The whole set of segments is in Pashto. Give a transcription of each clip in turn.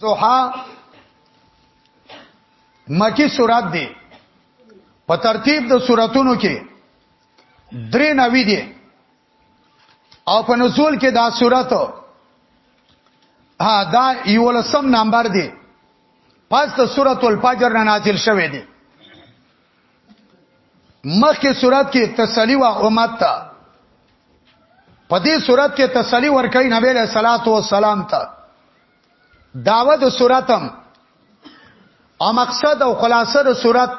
زوحا مکی سورات دی په ترتیب د سوراتونو کې درې نوي دي او په نزول کې دا سورات ها دا یو لسم نمبر دی پس د سورۃ الفجر نه نازل شوه دی مخکې سورات کې تسلی و امت ته په دې سورات کې تسلی ورکړي نبی له صلوات و سلام ته داوه د صورتم او مقصد او خلاصه د صورت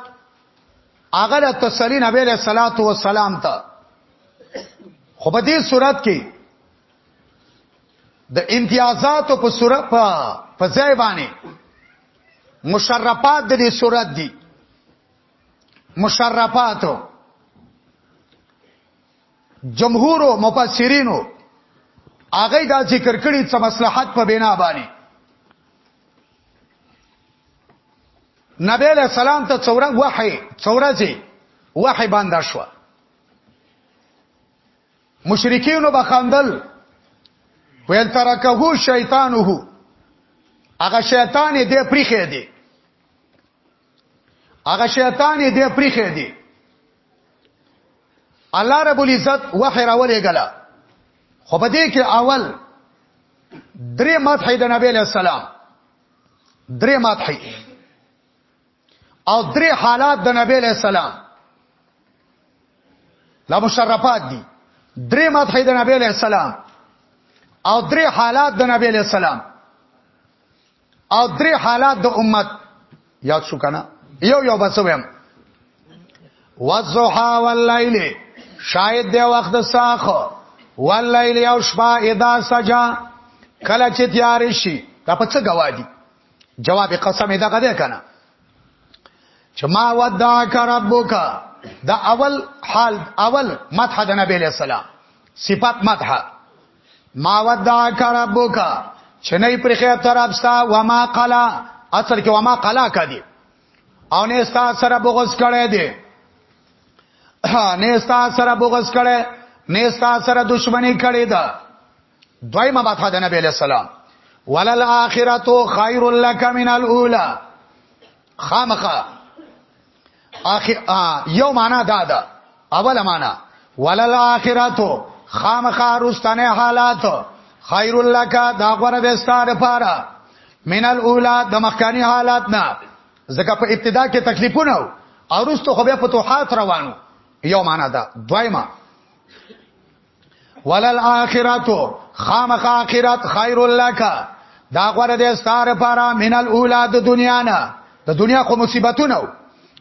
هغه د تسلی نبی له صلوات و سلام ته خو په دې صورت کې د امتیازات په صورت په په ځای باندې مشرفات د دې صورت دي مشرفاتو جمهور مفسرینو هغه دا ذکر کړی چې مصلحت په بنا باندې نبی له سلام ته څوره وحی څوره چې وحی باندې شو مشرکین وبخندل ویل ترکه شیطانه هغه شیطان دې پریخې دی هغه شیطان دې پریخې دي الله رب العزت وحی راولې غلا خو په دې کې اول درې مدح د نبی له سلام درې مدح او درې حالات د نبی له سلام لا مشرفات دي درې مدح د نبی له سلام او درې حالات د نبی له سلام او درې حالات د امت یاد شو کنه یو یو بس ویم والضحى والليل شاید دی وخت ساخ والليل او شپه اذا سجا کله چې تیار شي دا په څه گواهی جواب قسم دا غده کنه چې ما ودعک ربک دا اول حال اول مدح د نبی له سلام صفات مدح ما ودعک ربک چنه پر خیر تر ابستا وما قلا اصل کې وما قلا کدي او نه ستا سره بغض کړي دي نه ستا سره بغض کړي نه ستا سره دښمنی کړي ده دویمه ماته د نبی له سلام ولل اخرته خیر لک من الاولى خامخه اخر یو معنا دا ده اوله معنا ولل اخرتو خامخا رستنه حالات خیر لک دا غره د ستاره پاره من الاولاد د مخکانی حالات نه زکه په ابتدا کې تکلیفونه او رستو خو به فتوحات روانو یو معنا ده دویمه ولل اخرت خامخ اخرت خیر لک دا غره دې ستاره پارا مینل اولاد دنیا نه د دنیا خو مصیبتونه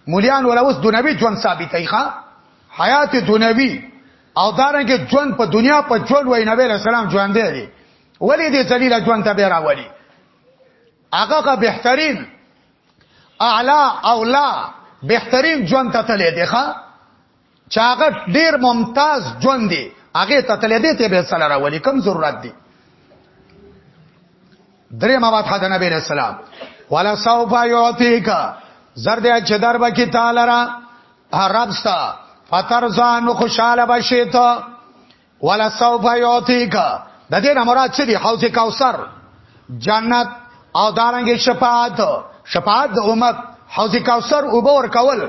مولیان ولا اوس دنیوي ژوند ثابتې ښا حیات دنیوي او دارنګه ژوند په دنیا په ژوند وای نبی رسول الله ژوند دی ولی دې ذلیل ژوند ته بیره ولی هغه کا بهترین اعلا اولا بهترین ژوند ته تللی دی ښا چاغه ډیر ممتاز ژوند دی هغه ته تل دې ته به سره راولي کم ضرورت دی درې ما واته د نبی رسول الله ولا سوف یعطیک زرد چې در به کی تعالی را ربستا فترزان خوشاله بشیت ولا سوف یعطیک د دې نه مراد څه دی حوض کوثر جنت او دارنګ شفاعت شفاعت د امت حوض کوثر او باور کول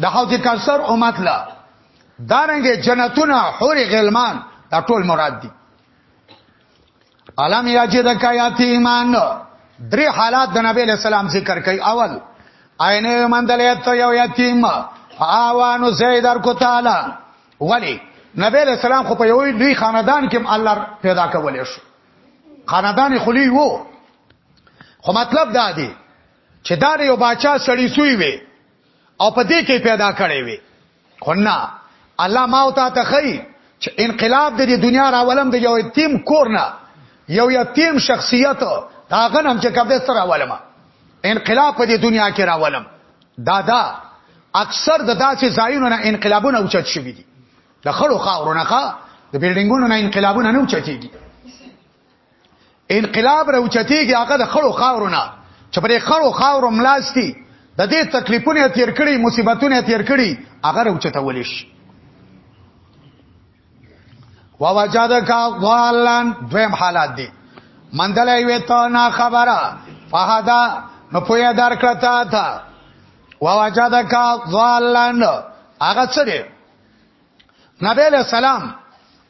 د حوض کوثر امت لا دارنګ جنتونه حور غلمان دا ټول مراد دي علم یاجدک یتیمان درې حالات د نبی له سلام ذکر کوي اول عینه مندلې ته یو یتیم فاوانو زیدر کو تعالی ولی نبی علیہ السلام خو په یو لوی خاندان کې الله پیدا کولې شو خاندان خلی وو خو مطلب دا دی چې دا یو بچا سړی سوی وي او په دې کې پیدا کړي وي خو نه الله ما او تا ته خی چې انقلاب د دنیا راولم د یو یتیم کور نه یو یتیم شخصیت دا غنم چې کبه سره راولم انقلاب په دې دنیا کې راولم دا دا اکثر د داسې ځایونو نه انقلابونه اوچت شوي دي د خړو خاورونه ښا د بلډینګونو نه انقلابونه نه اوچتېږي انقلاب را اوچتېږي هغه د خړو خاورونه چې پرې خړو خاورو ملاستی د دې تکلیفونه تیر کړي مصیبتونه تیر کړي هغه را اوچتول شي ووجدک ضالان دویم حالات دی مندلې وې ته نا خبره فهدا نو پویا دار کړتا تا ووجدک ضالان هغه څه دی نبی له سلام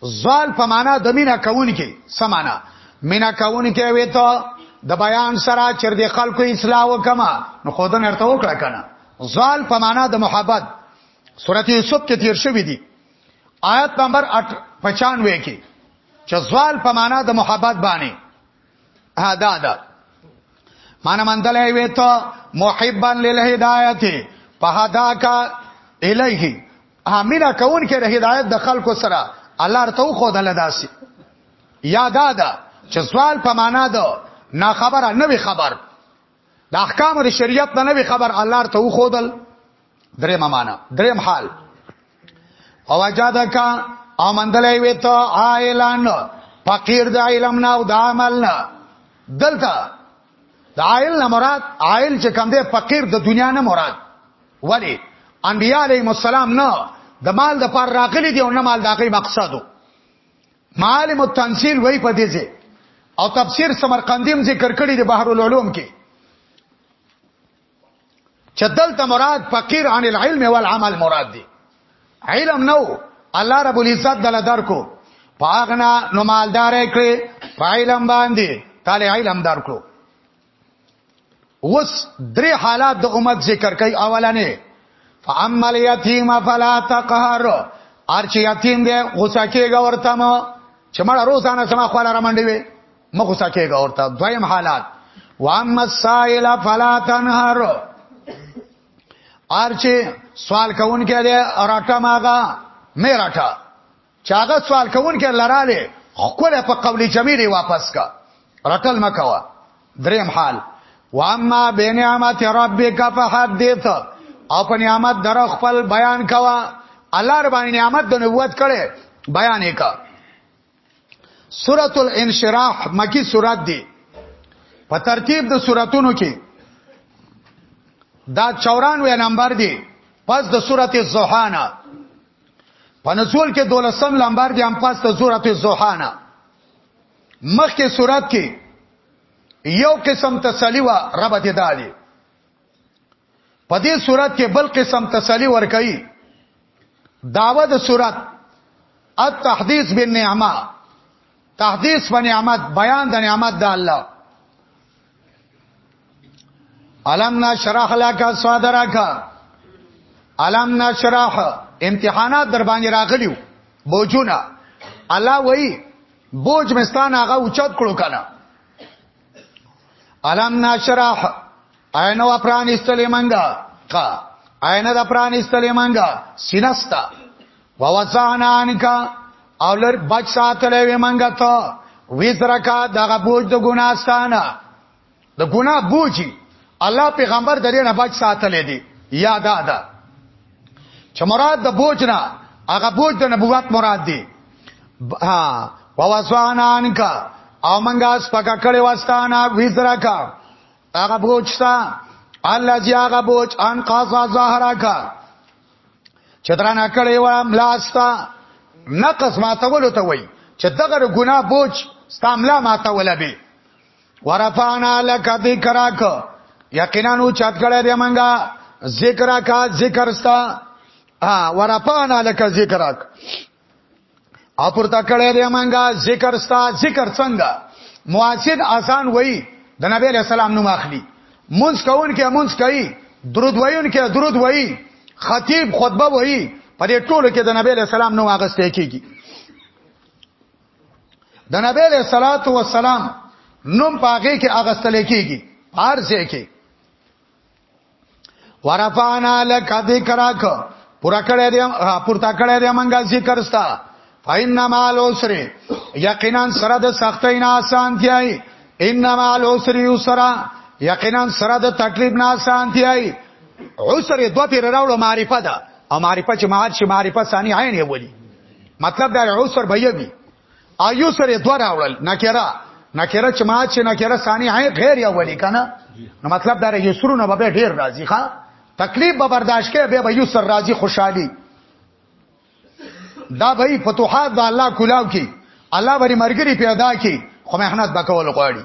زوال په معنا د مینا کون کې سمانا مینا کون کې وې ته د بیان سره چر د خلکو اصلاح وکما نو خودن ارته وکړه کنه زوال په معنا د محبت سورته یوسف کې تیر شوی دی آیت نمبر 95 کې چې زوال په معنا د محبت باندې ها دا ده معنا مندلې وې ته محبا للهدایت فهدا کا الیه همینا کون کې د هدایت د خلکو سره الله ورته خو دل داسي یاد ده چې سوال په معنا ده نا خبره نه وی خبر د احکام د شریعت نه نوی خبر الله ته و خودل درې ممانه درې حال او اجازه کا امندلې وې ته عائلان فقیر د علم نه او د عمل نه دلته د عائل نه مراد عائل چې کم دی فقیر د دنیا نه مراد ولی انبیاء علیهم السلام نه د مال د پر راغلي دی او نه مال دغه مقصدو معالم التنسیل وای په دې ځای او تفسیر سمرقندی هم ذکر کړی دی بحر العلوم کې چې دلته مراد فقیر عن العلم والعمل مراد دی علم نو الله رب العزت دل درکو پاغنا نو مالدار کړي په علم باندې تعالی علم درکو وس درې حالات د امت ذکر کوي اولنې فاما اليتيم فلا تقهر ارچ یتیم دی غوسه کېږي ورته ما چې مړه روزانه سما خپل رمنډي وي مخ غوسه کېږي ورته دویم حالات واما السائل فلا تنهر ارچ سوال کوونکې دی راټه ماګه مې راټه چې هغه سوال کوونکی لراله خپل په قول جمیل واپس کا رټل مکوا دریم حال واما بنعمت ربک فحدث او په نعمت در خپل بیان کوا الله رب نعمت د نبوت کړي بیان وکا سورۃ الانشراح مکی سورۃ دی په ترتیب د سوراتونو کې دا 94 نمبر دی پس د سورته زوحانا په نزول کې دولسم لمبر دی هم پاس ته سورته زوحانا مخکې سورات کې یو قسم تسلی و رب دې دالي په دې سورات کې بل قسم تسلی ور کوي داوه د سورات التحديث بالنعمه تحدیث په نعمت بیان د نعمت د الله علم نشرح لك صدرك علم نشرح امتحانات در باندې راغلیو بوجونه الله وای بوج مستان هغه اوچت کړو کنه الم نشرح عین و پران استلې منګه کا عین د پران استلې منګه سینستا ووزعنا عنک او لر بچ ساتلې وې منګه ته وزرکا دغه بوج د ګناستانه د ګنا بوجي الله پیغمبر درې نه بچ ساتلې دي یاد ادا چې مراد د بوج نه هغه بوج د نبوت مراد دی ها ووسوانان کا او منګه سپکا کړي واستانه وزرا کا هغه بوج سا الله جی هغه بوج ان قاصا ظاهرا کا چترانه کړي و املاستا نقص ماتول ته وای چې دغه ګنا بوج ستاملا ماتول به ورفعنا لک ذکرک یقینا نو چت کړه دې منګه ذکر کا ذکر ستا ا ورفعنا لک ذکرک او پر تا کړه دې منګه ذکر ستا ذکر څنګه مواسد آسان وای د نبی له سلام نو ماخلی منځ کون کې منځ کوي درود وایون کې درود وایي خطیب خطبه وایي په دې ټولو کې د نبی له سلام نو اغستې کیږي د نبی له صلوات و سلام نوم پاګه کې اغستل کېږي پارځه کې ورفانا لک ذکرک پورا کړه دې پورته کړه دې مونږه ذکر ستا فینما العسر یقینا سره د سختۍ نه آسان دی انما العسر یسرا یقینا سره د تکلیف نه آسان دی عسر دوه پیر راوړو معرفت ده او معرفت چې معاد شي معرفت ثاني عین یې ولي مطلب دا یو سر بیا دی ایو سره دوه راوړل نکره نکره چې ما چې نکره ثانی هي غیر یا ولی کنه نو مطلب دا یو سرونه به ډیر راضی ښا تکلیف به برداشت کې به یو سر راضی خوشحالي دا به فتوحات د الله کولاو کې الله وری مرګري پیدا کې خو مهنت بکول غواړي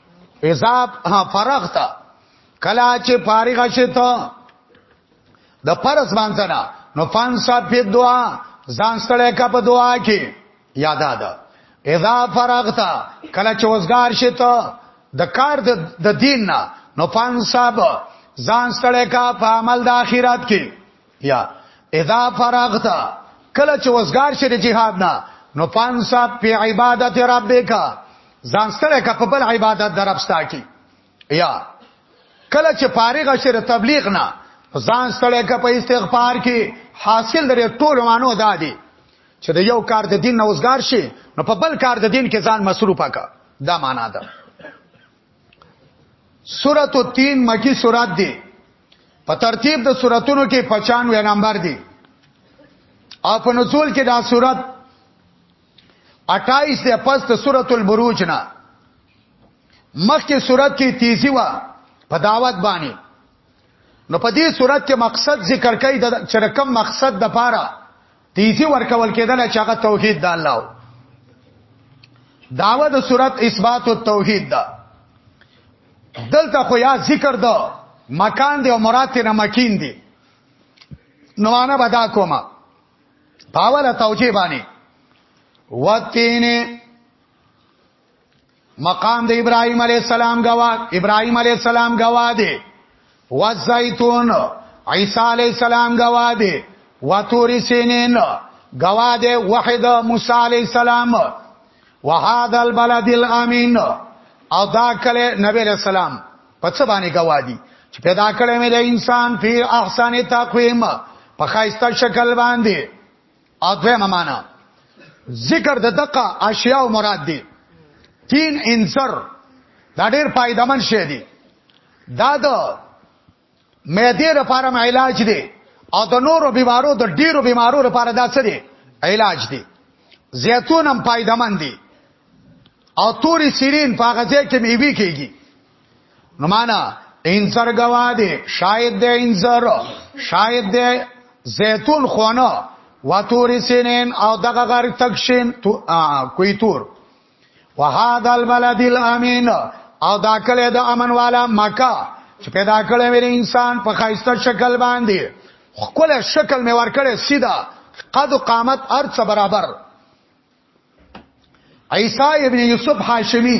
اذا فرغت کلا چې فارغ شت د فرض باندې نه نو فان صاحب په دعا ځان سره کا په دعا کې یاد ده اذا فرغت کلا چې وزګار شت د کار د دین نه نو فان صاحب ځان سره کا په عمل د اخرت کې یا اذا فرغت کله چې وزګار شې د جهاد نه نو پانسا په عبادت ربک ځان ستړی کا په بل عبادت درپستا کی یا کله چې فارغ شې د تبلیغ نه ځان ستړی کا په استغفار کې حاصل لري ټول مانو دادی چې د یو کار د دین نه وزګار شي نو په بل کار د دین کې ځان مصروف کا دا معنا ده سورۃ التین مکی سورات دی په ترتیب د سوراتونو کې 95 نمبر دی او په نزول کې دا سورات 28 دی پس د سورۃ البروج نه مخکې سورات کې تیزی و په دعوت باندې نو په دې سورات کې مقصد ذکر کوي د چرکم مقصد د پاره تیزی ورکول کېدل چې هغه توحید د الله داوه د صورت اثبات او توحید ده دلته خو یا ذکر ده مکان دی او مراد نه مکین دی نو انا بدا کوما پاوله توجیه باندې وتینه مقام د ابراهيم عليه السلام غوا ابراهيم عليه السلام غوا دي وزيتون عيسى عليه السلام غوا دي وتور سينين غوا دي وحد موسى عليه السلام وهذا البلد الامين او دا کله نبی عليه السلام په څه باندې غوا دي چې پیدا کړې مې د انسان په احسان تقویم په خاصه شکل باندې او دویمه معنا ذکر د دقه اشیاء مراد دي تین انصر دا ډیر پایدمن شی دی دا د معدې لپاره علاج دی او د نورو بیمارو د ډیرو بیمارو لپاره دا څه دی علاج دی زیتون هم پایدمن دی او توري سیرین په غزه کې میوي کېږي نو معنا انصر گوا دی شاید دی انصر شاید دی زیتون خونه و تور سینین او دغه غر تکشین کوی تور و هاد البلد الامین او دا کله د امن والا مکه چې پیدا کړې ویل انسان په خایسته شکل باندې خپل شکل می ورکړې سیدا قد قامت ارڅ برابر عیسی ابن یوسف هاشمی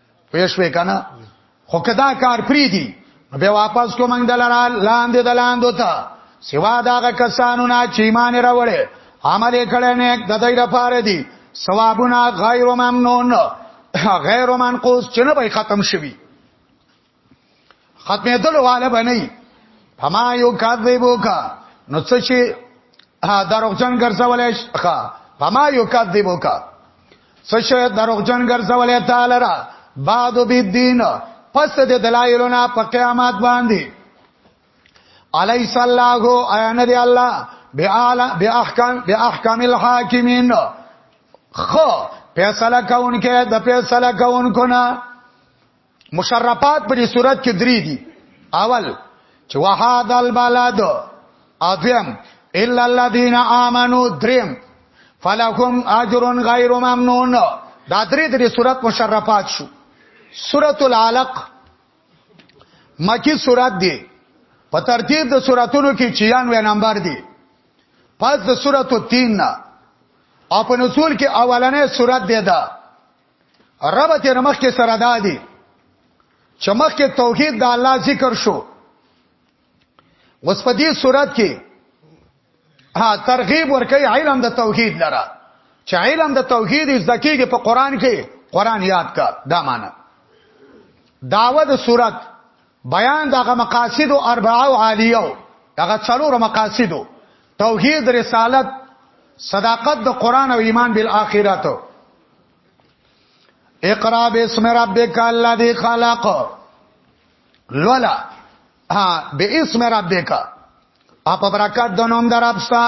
پېښ وې کنه خو کدا کار پری دی به واپس کوم دلرا لاندې دلاندو ته سوا داغه کسانو نه چې ایمان راوړې عمل کړي نه د دې لپاره دي ثوابونه غیر ممنون غیر منقوص چې نه به ختم شوي ختمه دل والا بنئ فما یو کذبوک نو څه چې دروغجن ګرځولې ښا فما یو کذبوک څه چې دروغجن ګرځولې تعالی را بعد بالدین پس د دلایلونه په قیامت باندې الیس الله ایان دی الله بیالا بیاحکام بیاحکام الحاکمین خو فیصله کون کې د فیصله کون کو نه مشرفات په دې صورت کې درې دي اول چې وهذا البلد اذم الا الذين امنوا دریم فلهم اجر غیر ممنون دا درې درې صورت مشرفات شو سورۃ العلق مکی سورۃ دی په ترتیب د سوراتونو کې 96 نمبر دی پس د سورۃ التین او په نزول کې اولنې سورۃ دی دا رب ته نمخ کې سره دادي چمخ کې توحید د الله ذکر شو وس په دې صورت کې ها ترغیب ورکړي علم د توحید لره چې علم د توحید زکیږي په قران کې قران یاد کا دا معنی داوه د صورت بیان دغه مقاصد او اربعه او عالیه دغه څلور مقاصد توحید رسالت صداقت د قران او ایمان بالآخرت اقرا بسم ربک الذی خلق لولا ها باسم ربک اپ برکات د نوم درپستا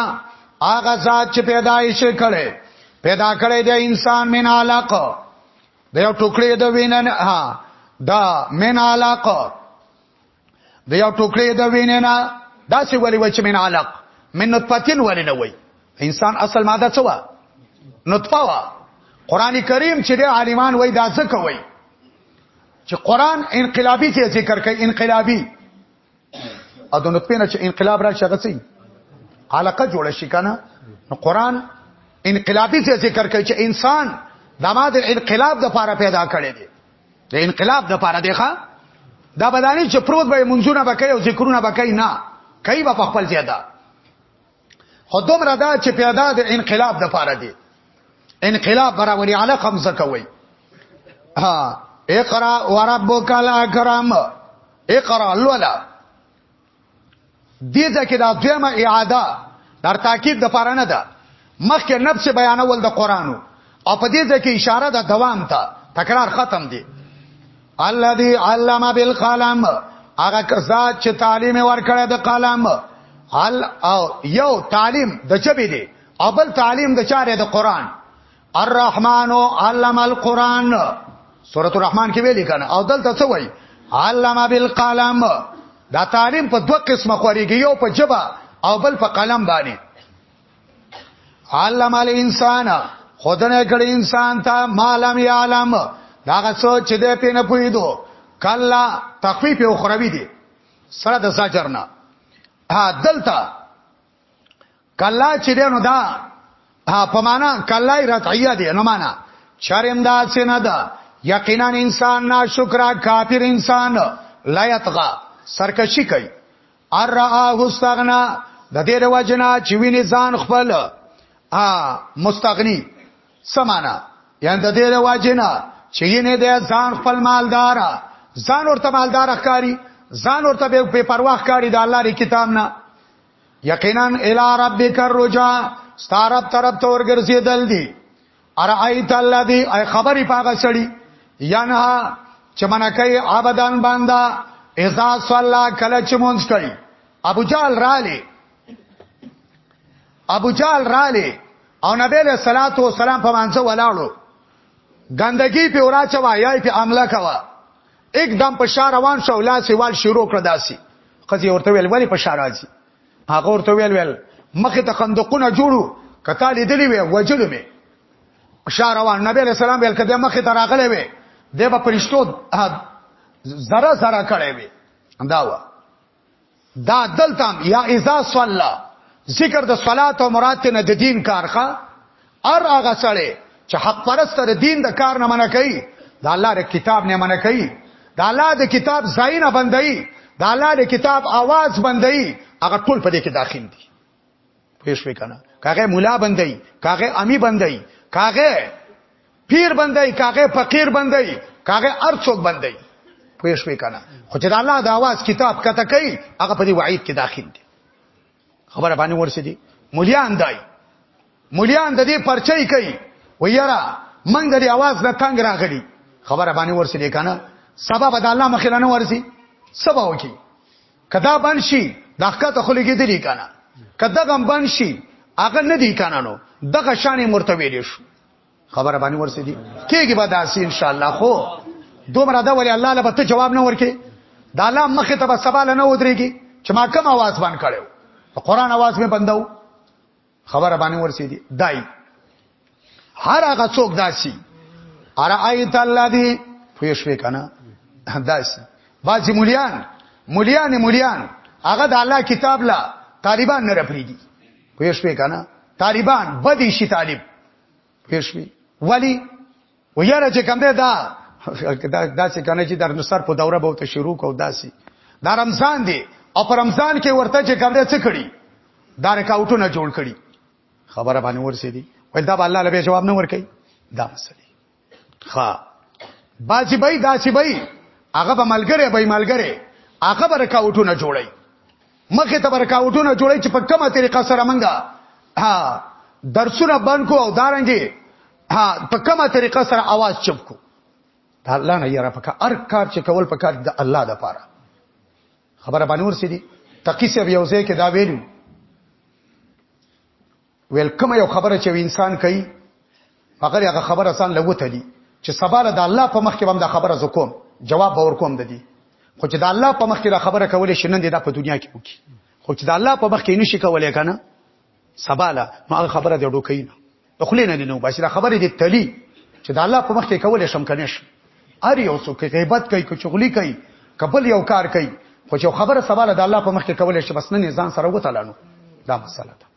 هغه ذات چې پیدایش کړي پیدا کړي د انسان من علق د یو ټوکړې د وینې نه دا من علق د یو ټوکړې د وینې نه دا څه ولې وای چې من علق من نطفتین ولې نه وای انسان اصل ماده څه و نطفه و قران کریم چې د عالمان وای دا څه کوي چې قران انقلابي څه ذکر کوي انقلابي او د نطفه نه چې انقلاب را شغه سي علاقه جوړه شي کنه نو قران انقلابي څه ذکر کوي چې انسان د ما د انقلاب د پاره پیدا کړی دی د انقلاب د پاره دی ښا دا بدانی چې پروت به منځونه بکې او ذکرونه بکې نه کوي په خپل زیاده خو دومره دا چې پیدا د انقلاب د پاره دی انقلاب برابرې علی خمسه کوي ها اقرا وربک الاکرم اقرا لولا دې ځکه دا دویمه اعاده در تاکید د پاره نه ده مخکې نفس بیانول د قرانو او په دې ځکه اشاره د دوام ته تکرار ختم دی الذي علم بالقلم هغه کسات چې تعلیم ورکړی د قلم حل او یو تعلیم د چبي دی او بل تعلیم د چاره د قران الرحمن علم القران سورۃ الرحمن کې ویل کنا او دلته څه وایي علم بالقلم دا تعلیم په دوه قسمه خوريږي یو په جبا او بل په قلم باندې علم الانسان خدانه کړي انسان ته مالم یعلم دا څه چې دې پینې پویدو کلا تخفیف او خرابې دي سره د زجر نه ها دلته کلا چې دې نو دا ها په معنا کلا رتعیه دي نو معنا چرم دا څه نه ده یقینا انسان ناشکرا کافر انسان لا یتغا سرکشی کوي ارعاه استغنا د دې د وجنا چې ویني ځان خپل ا مستغنی سمانا یان د دې د وجنا چې نه د ځان خپل مالدار ځان ورته مالدار ښکاری ځان ورته به پروا ښکاری د الله ری کتاب نه یقینا الی ربک الرجا ستارب طرف تور ګرځیدل دی ارایت الذی ای خبرې پاغه سړی ینها چې منکای عبدان بندا اذا صلى کله چې مونږ کوي ابو جال رالی ابو جال رالی او نبی له صلوات و سلام په مانځه ولاړو ګندګي په وراچه وایي په عمله کوا एकदम په شار روان شو لا سیوال شروع کړ داسي خزي ورته ویل ولی په شار راځي هغه ورته ویل ویل مخه ته خندقونه جوړو کته لیدلی وی وجلو می شاروان نبی علیہ السلام ویل کده مخه ته راغلی وی د په پرشتو زره زره کړي وی دا وا دا دلته یا اذا صلى ذکر د صلات او مراد نه د دین کارخه هر هغه سړی چې حق پرست د دین د کار نه منع کوي د الله د کتاب نه منع کوي د الله د کتاب ځای نه بندي د الله د کتاب आवाज بندي هغه ټول په دې کې داخل دي پوه شئ کنه کاغه مولا بندي کاغه امي بندي کاغه پیر بندي کاغه فقیر بندي کاغه ارڅوک بندي پوه شئ کنه خو چې د الله د आवाज کتاب کته کوي هغه په دې وعید کې داخل دي خبره باندې ورسې دي مليان دای مليان د دې پرچي کوي ويرا من د دې आवाज نه تنگ راغلي خبره باندې ورسې دي کنه سبب د الله مخلانه ورسي سبا وکي کدا بن شي د حقیقت خلګي دي کنه کدا غم بن شي هغه نه دي کنه نو دغه شانې مرتوی دي شو خبره باندې ورسېږي کېږي به داسې ان شاء الله خو دومره دا ولی الله له بته جواب نه ورکې دا الله مخه ته سوال نه ودرېږي چې ما کوم आवाज باندې کړو قرآن आवाज مې بنداو خبره باندې ورسېږي دای هر هغه څوک داسي ارایت الله دی پوه شوې کنه داسي بازي مليان مليان مليان هغه د الله کتاب لا طالبان نه رپریږي پوه شوې کنه طالبان بدی شي طالب پېښوي ولی ویاره چې کوم ده دا دا چې کنه چې در نصر په دوره به ته شروع کو داسي دا رمضان دی او پر رمضان کې ورته چې کوم ده څه کړي دا رکاوټونه جوړ کړي خبره باندې ورسې دي ولدا الله له جواب نه ورکي دا مسله ها باسی بای داسی بای هغه به ملګری بای ملګری هغه برکاوټونه جوړي مخه ته برکاوټونه جوړي چې په کومه طریقه سره منګه ها درسونه بند کو او دارنګي ها په کومه طریقه سره आवाज چپ کو دا الله نه یاره پکا ار کار چې کول پکا د الله د پاره خبره باندې ورسې دي تقی سی یو ځای کې دا ویلو ویل کومه یو خبره چې انسان کوي هغه هغه خبره ځان لوتلی چې سبا له الله په مخ کې هم دا خبره زکوم جواب باور کوم د دې خو چې د الله په مخ کې دا خبره کولې شنن دي دا په دنیا کې وکي خو چې د الله په مخ کې نشي کولای کنه سبا له نو هغه خبره دی ډوکې نه خپل نه نو بس دا خبره دې تلی چې د الله په مخ کې کولې شم کنه شم ار یو څوک غیبت کوي کو چغلی کوي قبل یو کار کوي خو چې خبره سبا له الله په مخ کې کولې شي بس نه ځان سره وته لانو دا مسله ده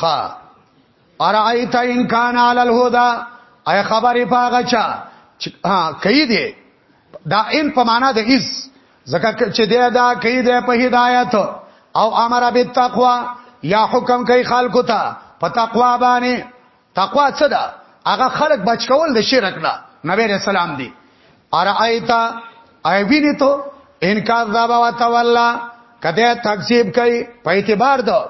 خا ارایت ان کان علی الهدى اي خبرې پاغه چا ها کوي دي دا ان په معنا د از زکه چې دی دا کوي دی په هدایت او امر بالتقوا یا حکم کوي خلکو ته په تقوا باندې تقوا څه ده هغه خلق بچ کول د شرک نه نبی رسول الله دی ارایتا ای ویني ته انکار ذابا وتولا کده تکذیب کوي په اعتبار دو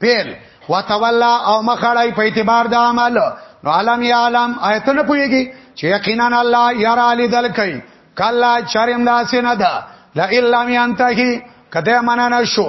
پیل وتولا او مخړای په اعتبار د عمل نو عالم یا عالم آیت نه پويږي چې یقینا الله یرا لیدل کوي کلا چرم لاس نه ده لا الا می انتهی کده مننه شو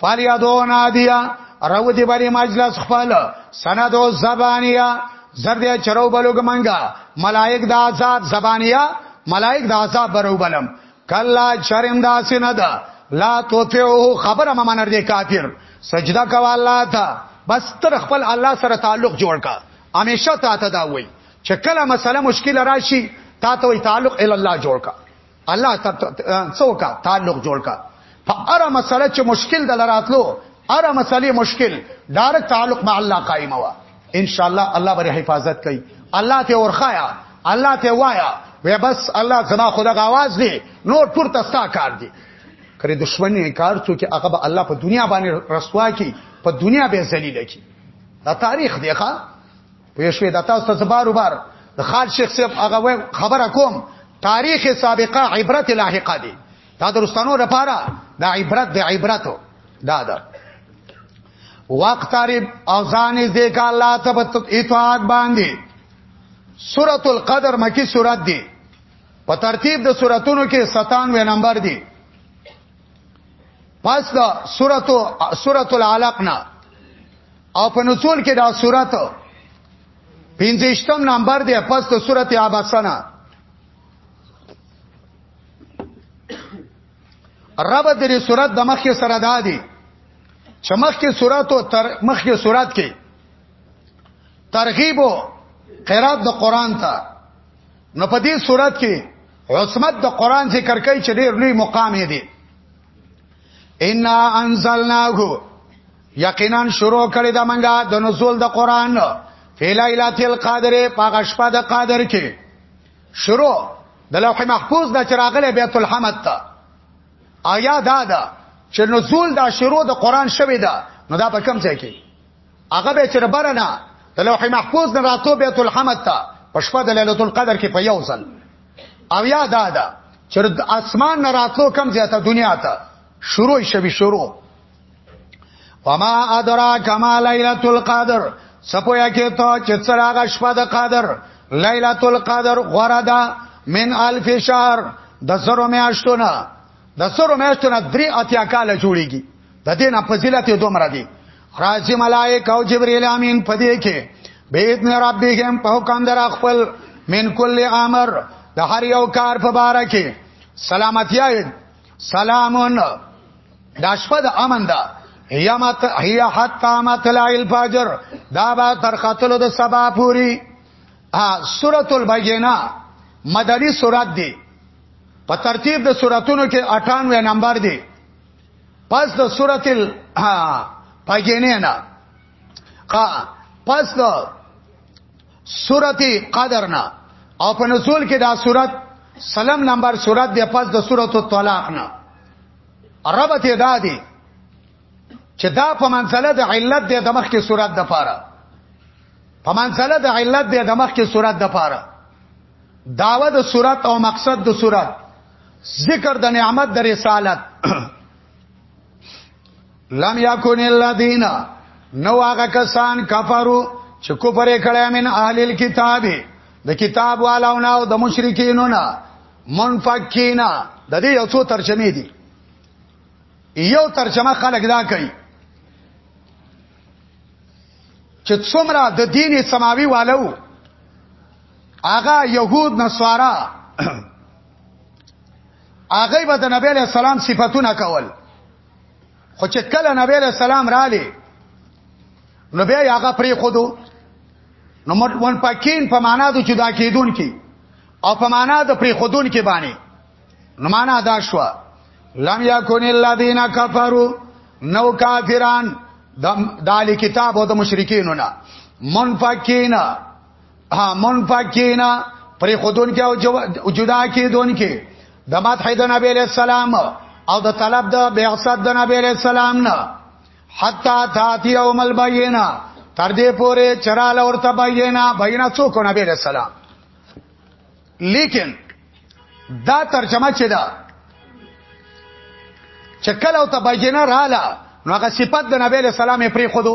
فریادو نادیا رو دی بری مجلس خپل سندو زبانیا زردیا چرو بلوګ منګا ملائک د عذاب زبانیا ملائک د عذاب برو بلم کلا شرم دا سند لا توتیو خبر ما منر دی کافر سجده کوا الله تا بس تر خپل الله سره تعلق جوړ کا همیشه تا ته دا وای چې کله مسله مشکل راشي تا ته تعلق ال الله جوړ کا الله څو کا تعلق جوړ کا په اره مسله چې مشکل د لراتلو اره مسلې مشکل ډایرک تعلق مع الله قائم وا ان شاء الله الله بری حفاظت کوي الله ته ورخایا الله ته وایا وې بس الله زما خدا غواز دی نور پر تستا کار دی کړي دشمنی کار څو کې هغه به الله په دنیا باندې رسوا کی په دنیا به ذلیل کی دا تاریخ دی ښا پوه شوې دا تاسو ته بار بار د خال شیخ صاحب هغه خبره کوم تاریخ سابقه عبرت لاحقه دی دا درستانو لپاره دا عبرت دی عبرتو دا دا وقت قریب او ځان دې کا الله ته اطاعت باندې سورۃ القدر مکی سورۃ دی په ترتیب د سوراتونو کې 97 نمبر دی پس دا سورۃ سورۃ العلق نه او په نزول کې دا صورت پنځشتم نمبر دی پس د صورت عباسنا رب د دې صورت د مخکې سره دادی چې مخکې صورت او تر مخکې صورت کې ترغیب او قرات د قران ته نو په دې صورت کې عصمت د قران ذکر کوي چې ډېر لوی مقام دی ان انزلناه یقینا شروع کړی دا منګه د نزول د قران فی ليله القدر پاغه شپه د قادر کې شروع د لوح محفوظ د چراغله بیت الحمد ته آیا دا دا چې نزول دا شروع د قران شوی دا نو دا په کوم ځای کې هغه به چې برنه د لوح محفوظ نه راتو بیت الحمد ته په شپه د ليله القدر کې په یو ځل او یا دا ده چې د اسمان نه راتلو کم زیاته دنیا ته شروع شوي شروع وما ادراک ما ليله القدر سپویا کې ته چې څراغ شپه د قدر ليله القدر غره ده من الف شهر د زرو میاشتونه د زرو میاشتونه درې اتیا کال جوړیږي د دې نه فضیلت دومره دي راځي ملائکه او جبرئیل امین پدې کې بیت نه ربهم په حکم در خپل من کل امر د هر یو کار په باره کې سلامتی سلامون دا شپه د امن ده هیامت هیا حتا مطلع الفجر دا با تر خاتلو د سبا پوری سورۃ البینہ مدنی سورۃ دی په ترتیب د سوراتونو کې 98 نمبر دی پس د سورۃ البینه پس د سورۃ قدر نه او په نزول کې دا سورۃ سلام نمبر سورۃ د پس د سورۃ الطلاق نه ربط دا دی چې دا په منځله د علت د دمخ کې سورۃ د پاره په منځله د علت د دمخ کې سورۃ د پاره داوه د سورۃ او مقصد د سورۃ ذکر د نعمت د رسالت لم یکن الذین نو هغه کسان کفرو چې کفر کړه من اهل الكتاب د کتاب والاونه او د مشرکینو نه منفقینا د دې یو څو ترجمه دي یو ترجمه خلک دا کوي چې څومره د دین سماوي والو هغه يهود نصارا هغه به د نبی له سلام صفاتونه کول خو چې کله نبی له سلام رااله نو بیا هغه پری خودو نو مون پکین په معنا د جدا کیدون کې او په معنا د پری خودون کې باندې نو معنا دا شو لم یکن الذین کفروا نو کافران د دال کتاب او د مشرکین نه منفقین ها منفقینا پر خودون کې او جدا کې دون کې د مات حید نبی علیہ السلام او د طلب د بیعصد د نبی علیہ السلام نه حتا تاتی یوم البینا تر دې پوره چرال اور تبینا بینا څوک نبی علیہ السلام لیکن دا ترجمه چې دا چکل او تبینا رااله نو هغه صفات د نبی علیہ السلام پرې خودو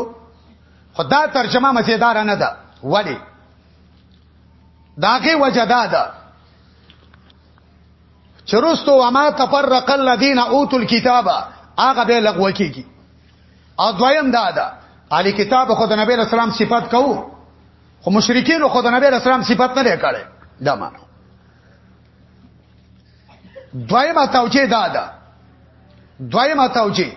خدا ترجمه مزیدار نه ده ولی داغه وجدا ده چرستو وما تفرق الذين اوتوا الكتاب هغه به لغوه کیږي او دویم دا ده علی کتاب خود نبی اسلام صفات کوو خو مشرکین خود نبی اسلام صفات نه کړي دا معنی دویمه توجیه دا ده دویمه توجیه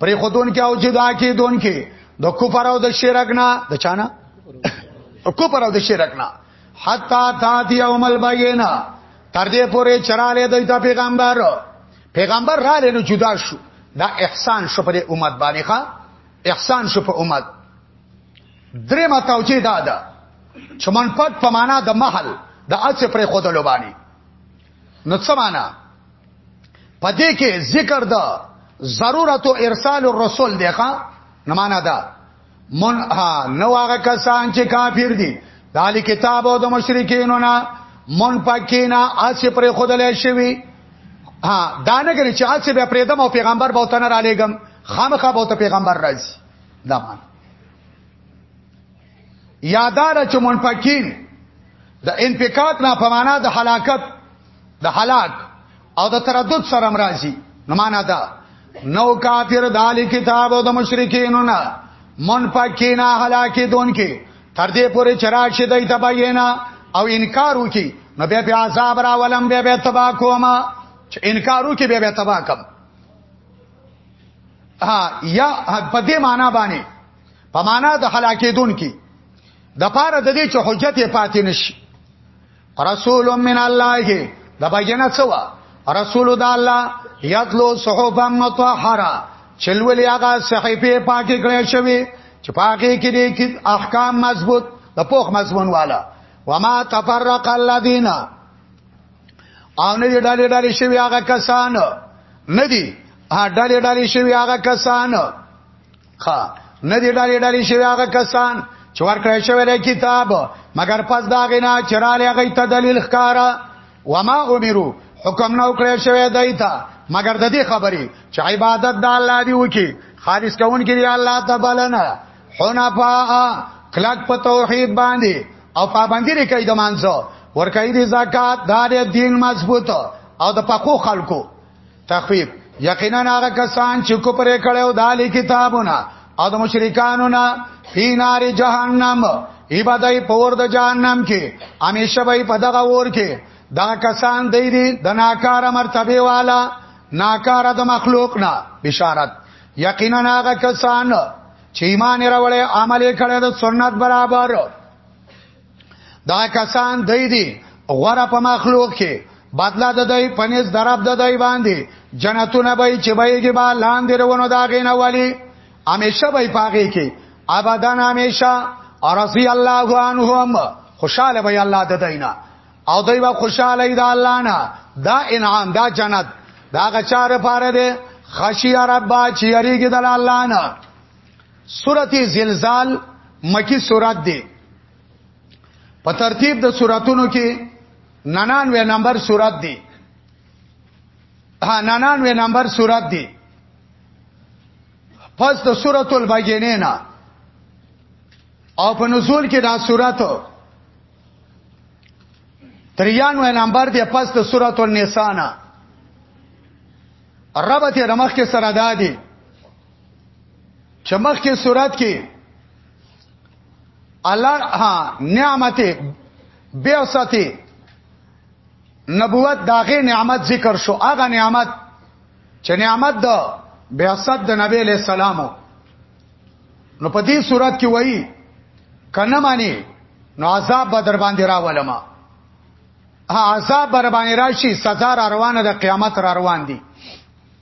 پرې خودون کې او جدا کې دون کې د کفر او د شرک نه د چانه کفر او د شرک نه حتا تاتی یوم البینا تر دې پورې چراله د ایت پیغمبر پیغمبر را لنو جدا شو دا احسان شو پر امت باندې ښا احسان شو په امت درې ما توجیه دا ده چې من پټ په معنا د محل د اڅ پر خودلو باندې نو څه معنا پدې کې ذکر دا ضرورت ارسال الرسول دی ښا نه معنا دا من ها نو هغه کسان چې کافر دي دالی کتاب او د مشرکینو نه من پکینا اسی پر خودلې شوی ها دا نه کوي چې اسی به پرېدم او پیغمبر به تنه را لېګم خامخا به پیغمبر راځي دا مان یادار چې منفقین د انفقاق نه په معنا د هلاکت د هلاک او د تردد سره مرাজি نو معنا دا نو کافر دالی کتاب او د مشرکینو نه منفقین هلاکی دون کې تر دې پورې چراغ شې دای تباینا او انکار وکي نو بیا په عذاب را ولم بیا به تبا کوما چې انکار وکي بیا به تبا کوم ها یا په دې معنا باندې په معنا د هلاکیدون کې د پاره د دې چې حجت یې پاتې نشي رسول من الله د بجنه څوا رسول د الله یتلو صحفا مطهره چلولې هغه صحیفه پاکې کړې شوی چې پاکې کې دې کې احکام مضبوط د پوخ مضمون والا وما تفرق الذين او نه دي ډالې ډالې شوی هغه کسان نه دي ها ډالې ډالې شوی هغه کسان خا نه دی ډالې ډالې شوی هغه کسان چې ورکړی شوی دی کتاب مګر پس دا غنا چراله هغه ته دلیل ښکارا وما امرو حکم نه وکړی شوی دی ته مګر د دې خبرې چې عبادت د الله دی وکي خالص کون کې دی الله تعالی نه حنفاء کلک په توحید باندې او پابندی لري کوي د مانځو ور کوي د زکات د دین مضبوط او د پخو خلکو تخفیف یقینا هغه کسان چې کو پرې کړو دالي کتابونه او د مشرکانو نه فینار جهنم ایبادای پور د جهنم کې همیشه به په دغه ور کې دا کسان دی دی د ناکاره مرتبه والا ناکاره د مخلوق نه بشارت یقینا هغه کسان چې ایمان راوړې عمل کړي د سنت برابر دا کسان دی دی غره په مخلوق کې بدلا د دای پنيز درب د دای باندې جنتونه به چې بهږي با لاندې روانو دا غینه والی همیشه به پاګه کې ابدا همیشه رضی الله عنهم خوشاله به الله د دینه او دوی به خوشاله د الله نه دا انعام دا جنت دا غچار پاره ده خشی رب چې یریږي د الله نه سورته زلزال مکی سورات دی په ترتیب د سوراتونو کې 99 نمبر سورات دی ها 99 نمبر سورات دی پس د سورۃ البینه نه او په نزول کې دا سورات 93 نمبر دی پس د سورۃ النساء نه ربته رمخ کې سره دادی چمخ کې صورت کې الله ها نعمت بیاسته نبوت داغه نعمت ذکر شو هغه نعمت چې نعمت د بیاست د نبی له سلامو نو په دې صورت کې وایي کنه معنی نو عذاب به در باندې راولما عذاب بر باندې راشي سزا را روانه د قیامت را روان دي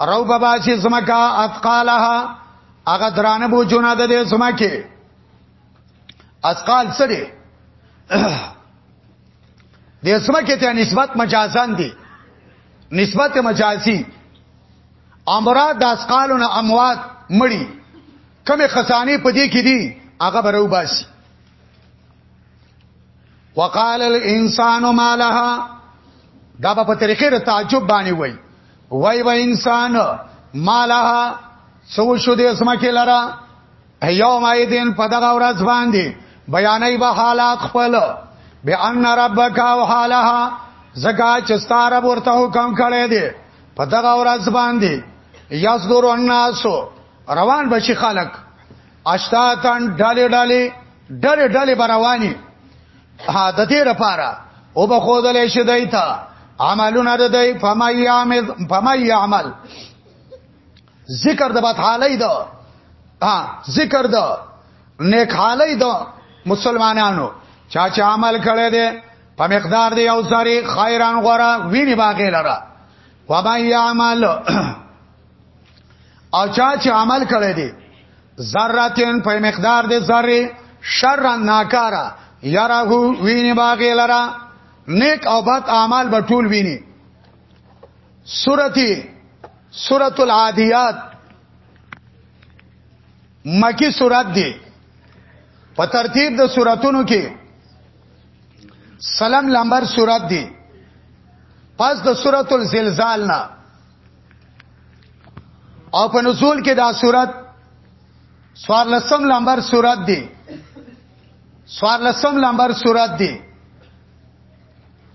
رو بابا چې زمکا اتقالها هغه درانه بوجونه د دې زمکه اسقال څه دي د زمکه ته نسبت مجازان دي نسبت مجازي امراد د اسقالونو اموات مړي کمه خزانه پدې کې دي هغه برو باسي وقال الانسان ما لها دا په طریقې تعجب باندې وای وای وای انسان مالها سو شو دې اسما کې لرا یوم ایدین په دغه ورځ باندې بیانې به حالات خپل به ان ربک او حالها زکا چې ستاره ورته حکم کړی دی په دغه ورځ باندې یصدر الناس روان بشي خلق اشتاتن ډالې ډالې ډلې ډلې برواني ها د دې لپاره او به خودل شي دایته عملونه د دې فما يعمل فما يعمل ذکر د بد حالي دو ها ذکر دو نیک حالي دو مسلمانانو چا چې عمل کړي دي په مقدار دی او ساری خیران غره ویني باقی لره وما يعمل او چا چې عمل کړی دی ذراتین په مقدار د ذره شر ناکارا یره ویني باغی لرا نیک او بد اعمال به ټول ویني سورتی سورۃ العادیات مکی سورۃ دی په ترتیب د سوراتونو کې سلام لمبر سورات دی پس د سورۃ الزلزال نه او په نزول کې دا صورت سوار لسم لمبر صورت دی سوار لسم لمبر صورت دی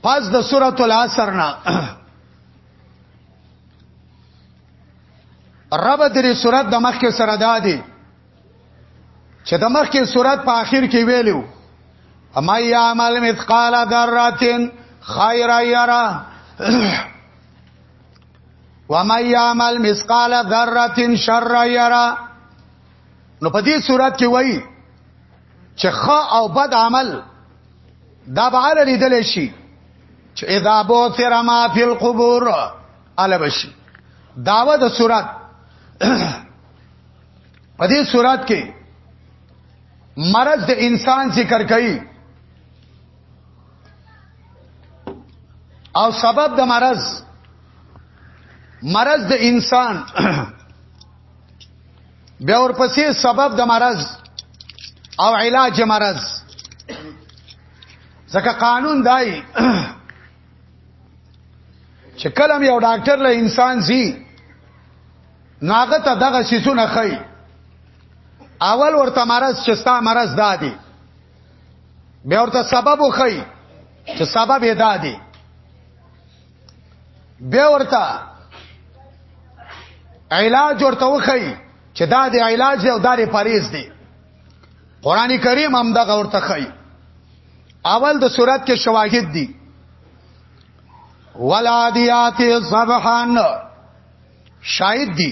پس د سورۃ العصر نه رب درې سورۃ د مخ کې سره دا دی چې د مخ کې سورۃ په اخر کې ویلو اما یعمل مثقال ذره خیر یرا ومن يعمل مثقال ذره شر يرى نو په دې صورت کې وایي چې ښه او بد عمل دا به ال لیدل شي چې اذا بوثر ما فی القبور ال بشي داوه د صورت په دې صورت کې مرض د انسان ذکر کوي او سبب د مرض مرض د انسان بیا ورپسې سبب د مرض او علاج مرض ځکه قانون دای چې کله یو ډاکټر له انسان زی ناغه ته دغه سيزونه خي اول ورته مرز چې ستا مرز دادي به ورته سبب وخی چې سبب یې دادی به ورته علاج ورته وخی چې دا د علاج او دا د پریز دی قران کریم هم دا ورته خی اول د صورت کې شواهد دي ولادیات صبحان شاید دي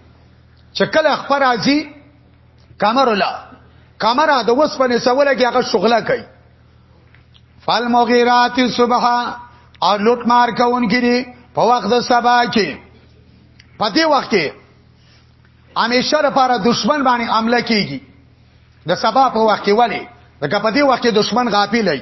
چې کله خبر راځي کمر الله کمر د وس په نسوله کې هغه شغله کوي فالمغیرات صبح او لوټ مار کوونکې دي په وخت د سبا کې په دې وخت کې همیشه لپاره دشمن باندې عمله کیږي د سبا په وخت کې ولی لکه په دې وخت کې دشمن غافل دی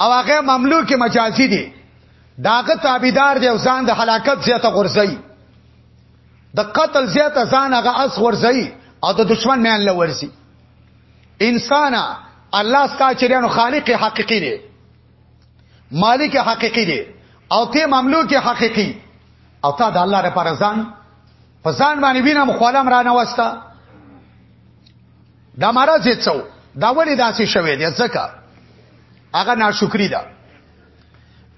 او هغه مملوک مجازي دي داغه تابعدار دی او ځان د هلاکت زیاته غورځي د قتل زیاته ځان هغه اس غورځي او د دشمن میان لورسي انسان الله ستا چرینو خالق حقيقي دی مالک حقيقي دی او ته مملوک حقيقي او تا د الله لپاره ځان په ځان باندې وینم خولم را نوستا دا مرز یې څو دا ولې داسې شوې دی ځکه هغه ناشکری ده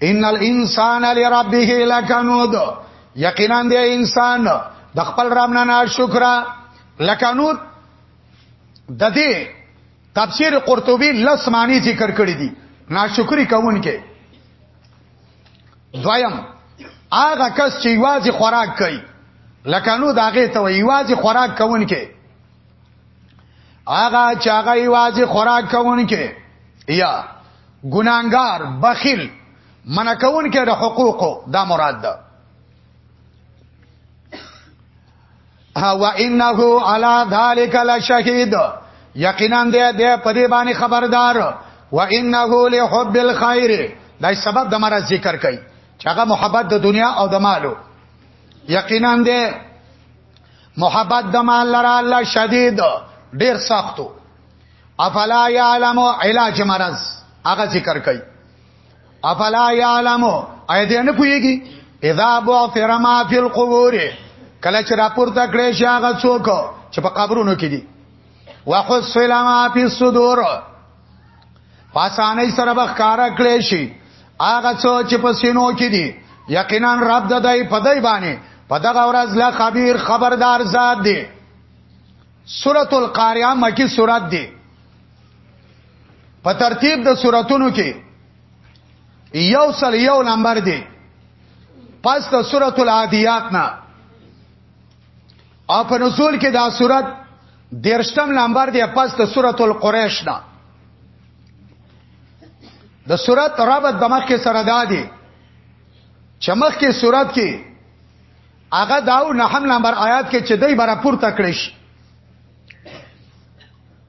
ان الانسان لربه لکنود یقینا دی انسان د خپل رب نه ناشکر لکنود د دې تفسیر قرطبی لس معنی ذکر کړی دي ناشکری کوونکې دویم هغه کس چې یوازې خوراک کوي لکه نو داغه ته یوازې خوراک کوونکې هغه چې هغه یوازې خوراک کوونکې یا ګناګار بخیل منع کوونکې د حقوقو دا مراد ده هو انه علی ذلک لشهید یقینا دې دې په دې باندې خبردار و انه لحب الخير دا سبب د مرز ذکر کوي چې هغه محبت د دنیا او د مالو یقینا دې محبت د مال لره الله شدید ډیر سختو افلا یعلم علاج مرض هغه ذکر کوي افلا یعلم اې دې نه پويږي اذا بعثر ما فی القبور کله چې راپورته کړې شي هغه څوک چې په قبرونو کې دي وحصل ما فی الصدور پاسانې سره بخکارا کړې شي هغه څوک چې په سینو کې دي یقینا رب د دای په دای باندې په دغه ورځ لا خبير خبردار ذات دی سورۃ القاریه مکی سورۃ دی په ترتیب د سوراتونو کې یو سل یو نمبر دی پس د سورۃ العادیات نه او په نزول کې دا سورۃ دیرشتم نمبر دی پس د سورۃ القریش نه د سورۃ ربط د مخ کې سره دادی چمخ کې سورۃ کې هغه داو نهم نمبر آیات کې چې دای برا پور تکړش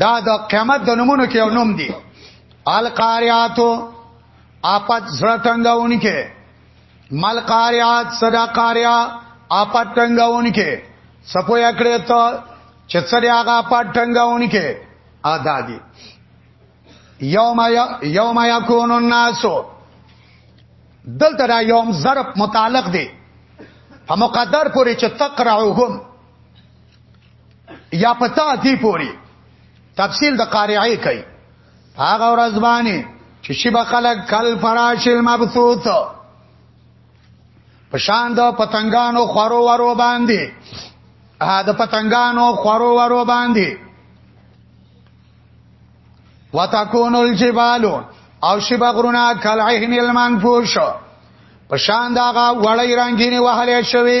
دا د قیامت د نمونو کې یو نوم دی القاریاتو اپت زړه ټنګاونی کې مل قاریات صدا قاریا اپت ټنګاونی کې سپو یا کړی ته چې سړی هغه اپت ټنګاونی کې ادا دی یوم یوم یکون الناس دلته دا یوم ظرف متعلق دی په مقدر پورې چې تقرعهم یا پتا دی پوری تفصیل د قارعه کوي هغه ورځ باندې چې شی بخلق کل فراش المبثوث پشان د پتنګانو خورو ورو باندې ها د پتنګانو خورو ورو باندې وتكون الجبال او شی بغرنا کل عهن المنفوش پشان داغه وړی رنگینی وهلې شوی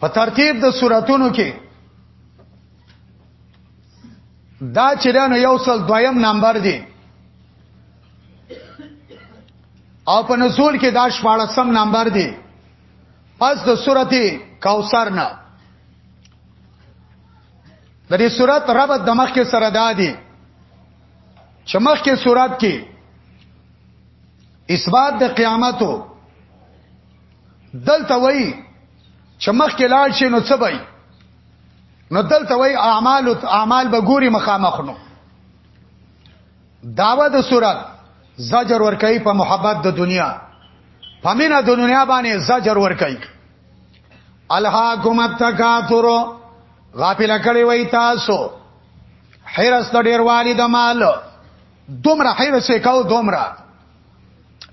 په ترتیب د سوراتونو کې دا چې دا نو یو سل دویم نمبر دی او په نزول کې دا شپاړسم نمبر دی پس د سورته کوثر نه د دې سورته ربط د مخ کې سره دا دی چې مخ کې سورته کې اثبات د قیامتو دلته وای چې مخکې لاړ شي نو څه وای نو دلته وای اعمال او اعمال به ګوري مخامخ نو داوا د صورت زجر ور کوي په محبت د دنیا پمینه د دنیا باندې زجر ور کوي الهاکم التکاثر غافل کړي وای تاسو حرس د ډیر والی د مال دومره حرس وکاو دومره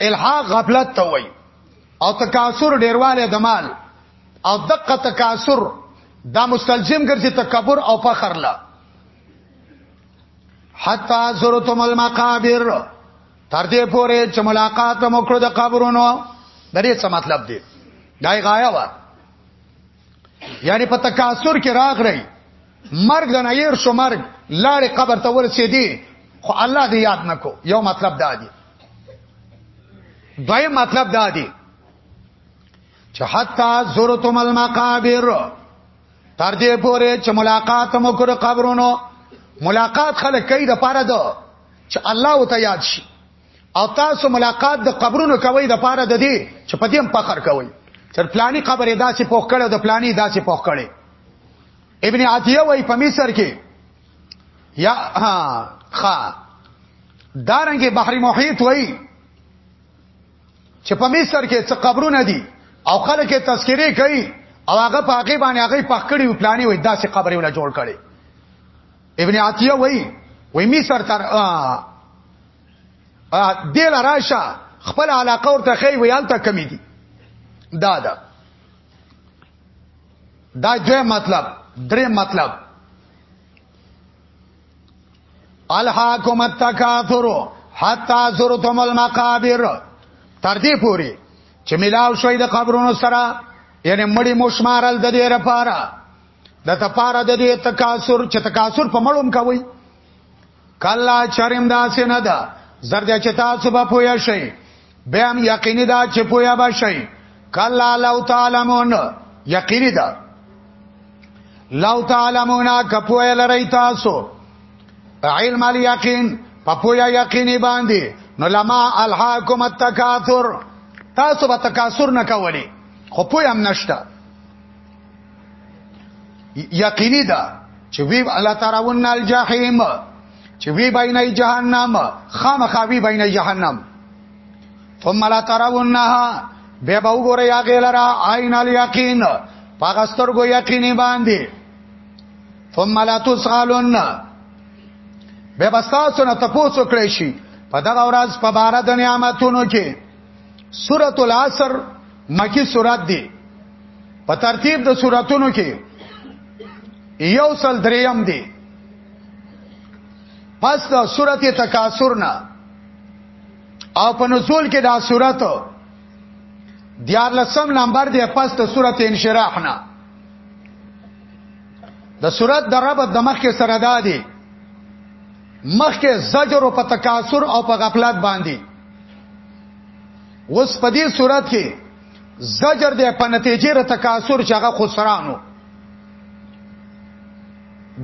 الحاق غفلت ته وای او تکاثر ډیرواله د مال او دقه تکاثر دا مستلزم ګرځي تکبر او فخر لا حتا زرتم المقابر تر دې پورې چې ملاقات مو کړو د قبرونو درې څه مطلب دی دای غایا و یعنی په تکاثر کې راغلی مرګ د نیر شو مرګ لاړې قبر ته ورسېدي خو الله دې یاد نکو یو مطلب دا دی دوی مطلب دا دی چې حتا زورتم المقابر تر دې پورې چې ملاقات مو کړ قبرونو ملاقات خلک کوي د پاره دو چې الله او ته یاد شي او تاسو ملاقات د قبرونو کوي د پاره د دې چې په دې فخر کوي تر پلاني قبر داسې پوښ کړو د پلاني داسې پوښ کړي ابن عطیه وای په مصر کې یا ها خا دارنګ بحر محیط وای چې په مصر کې څه قبرونه دي او خلک تذکری کوي او هغه په هغه باندې هغه پخکړی پلاني وای داسې قبرونه جوړ کړي ابن عطیه وای وای مصر تر دل راشه خپل علاقه ورته خی ویال ته کمی دي دا دا دا دوه مطلب درې مطلب الحاکم التکاثر حتا زرتم المقابر تر دې پوري چې ملاو شوي د قبرونو سره یعنی مړی مشمارل د دې لپاره د تپاره د دې تکاثر چې تکاثر په مړوم کوي کلا چرم داسې نه ده زرد چې تاسو به پوه شئ بیا هم یقیني ده چې پوه به شئ کلا لو تعلمون یقیني ده لو تعلمون کپوه لرئ تاسو علم الیقین په پویا یقیني باندې نو لما الحاکم التکاثر تاسو به تکاثر نه کولی خو پوی هم نشته یقیني ده چې وی الله تعالی ونال جهنم چې وی بینه جهنم خامخا وی بینه جهنم ثم لا ترونها بیا به وګوره یا غیلرا عین الیقین پاغستر گو یقینی باندې ثم لا تسالون بیا بستاسو نه تاسو کړی شي په دغه ورځ په بار د نعمتونو کې سورۃ العصر مکی سورۃ دی په ترتیب د سوراتونو کې یو سل دریم دی پس د سورت تکاثر نه او په نزول کې دا سورت دیار لسم نمبر دی پس د سورت انشراح نه د سورت د رب د مخ کې سره دا دی مخ کې زجر او په تکاثر او په غفلت باندې وس په دې سورت کې زجر دی په نتیجه ر تکاثر چې هغه خسرانو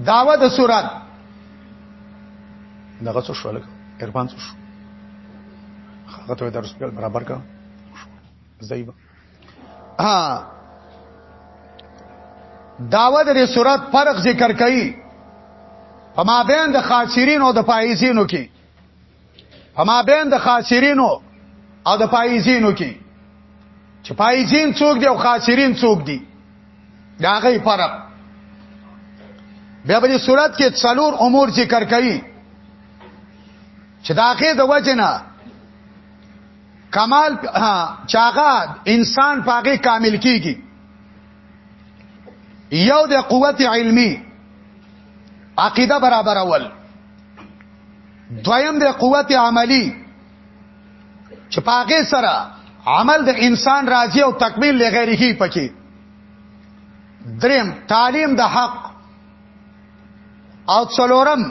داوا د صورت دغه څه شو لګ اربان څه شو هغه ته درس په برابر کا زیب ها داوا د صورت فرق ذکر کړي په مابین د خاصرین او د فایزینو کې فما بین د خاسرینو او د پایزینو کې چې پایزین څوک دی او خاسرین څوک دی دا غي فرق بیا په دې صورت کې څلور امور ذکر کړي چې دا غي د وجنه کمال چاغه انسان پاګه کامل کیږي یو د قوت علمی عقیده برابر اول دویم د قوت عملی چې پاګه سره عمل د انسان راضی او تکمیل لغیره پکې دریم تعلیم د حق او څلورم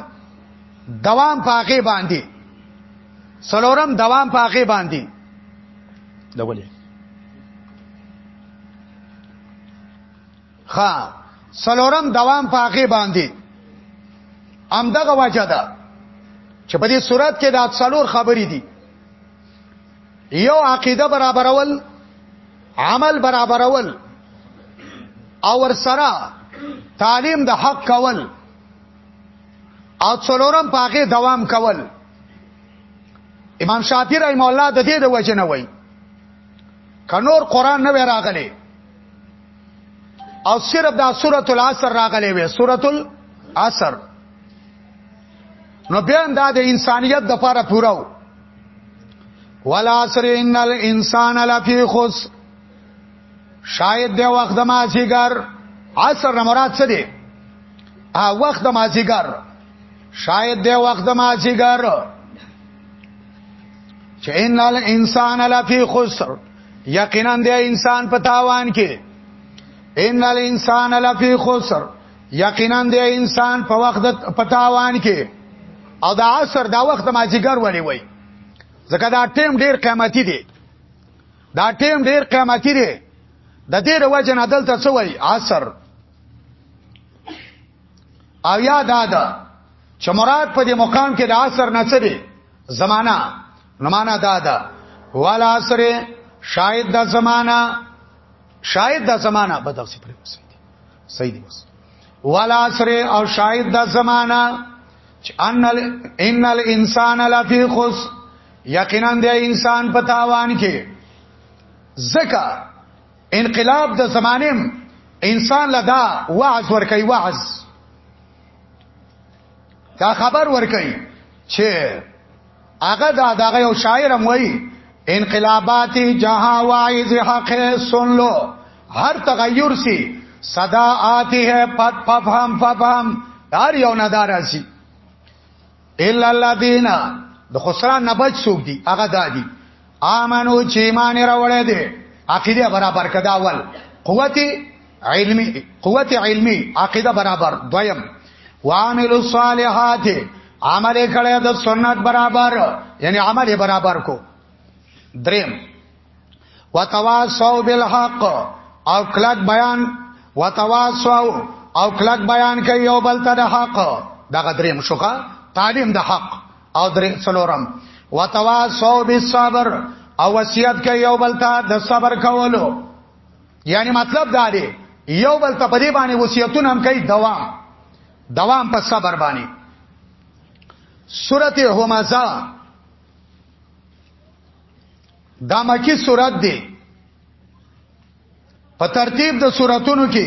دوام پاګه باندې څلورم دوام پاګه باندې دا ولې ها سلورم دوام په هغه باندې امدغه وجه ده چې په دې صورت کې دا څلور خبرې دي یو عقیده برابرول عمل برابرول او ور سره تعلیم د حق کول او څلورم پاګه دوام کول امام شافعی رحم الله د دې د وجه نه وای کنور قران نه وراغله او صرف دا سورۃ العصر راغلې وي سورۃ العصر نو بیا دا د انسانیت د لپاره پوره و والعصر ان الانسان لفی خس شاید د وخت د مازیګر عصر نه مراد څه دی ا وخت د مازیګر شاید د وخت د مازیګر چې ان الانسان لفی خسر یقینا د انسان په تاوان کې ان الانسان لفی خسر یقینا د انسان په وخت په تاوان کې او د عصر دا وخت ماجیګر ولې وای ځکه دا ټیم ډیر قیمتي دی دا ټیم ډیر قیمتي دی د دې وجه نه دلته څه وای عصر او یا دا ده چې مراد په دې مقام کې د عصر نه څه دی زمانہ نو معنا دا ده والا عصر شاید دا زمانہ شاید دا زمانہ به تاسو پرې وسی صحیح دی بس والا عصر او شاید دا زمانہ چې ان ان الانسان لفی خس یقینا د انسان په تاوان کې زکه انقلاب د زمانم انسان لدا وعظ ور کوي وعظ دا خبر ور کوي چې هغه دا دغه یو شاعر هم وایي انقلابات جہاں واعظ حق ہے سن لو ہر تغیر سی صدا آتی ہے پت ففهم ففهم دار یو ندار اسی الا الذين د خسران نه بچ سوق دي هغه دادي امنو چې ایمان راوړې دي عقیده برابر کدا اول قوت علمی قوت علمی عقیده برابر دویم وعمل الصالحات عمل کړه د سنت برابر یعنی عمل برابر کو دریم وتواصوا بالحق او کلک بیان وتواصوا او کلک بیان کوي او بل ته د حق دغه دریم شوخه تعلیم د حق او درې څلورم وتواصوا بالصبر او وصیت کوي او بل ته د صبر کولو یعنی مطلب دا دی یو بل ته په دې باندې وصیتونه هم کوي دوام دوام په صبر باندې سورته همزه دا مکی سورات دی په ترتیب د سوراتونو کې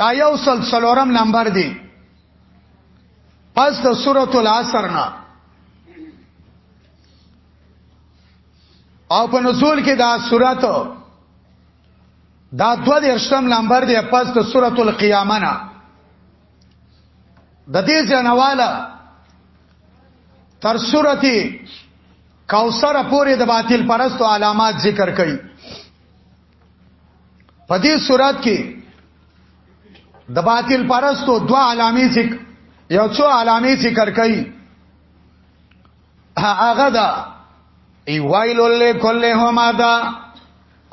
دا یو سلسلورم نمبر دی پس د سورۃ العصر نه او په نزول کې دا سورۃ دا دو درشتم نمبر دی پس د سورۃ القیامه نه د دې ځنواله تر سورته کوثر پورې د باطل پرستو علامات ذکر کړي په دې صورت کې د باطل پرستو دوا علامې ذکر یو څو علامې ذکر کړي هغه دا ای وایل له کله هما دا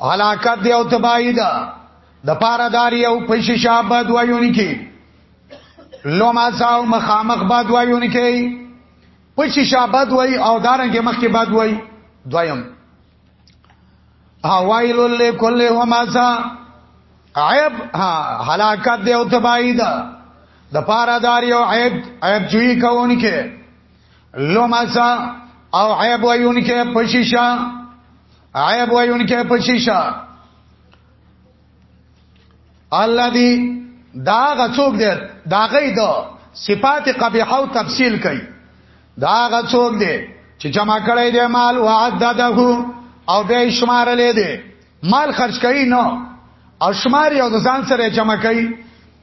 هلاکت دی او تباہی دا د پاره داری او پښې شابد وایونی کی لوما ساو مخامخ باد وایونی کی پښې شابد وای او دارنګ مخ کې باد وای دویم اوایل له کله هما سا عیب هلاکت دی او تباہی دا د پاره داری او عیب عیب جوئی کوونی کی لومزا او عیب وایونکه پشیشا عیب وایونکه پشیشا الله دی دا غڅوک دی دا غي دو صفات قبیحه او تفصیل کوي دا غڅوک دی چې جمع کړی دی مال وعدده او به شمار لې دی مال خرج کوي نو او شمار یو ځان سره جمع کوي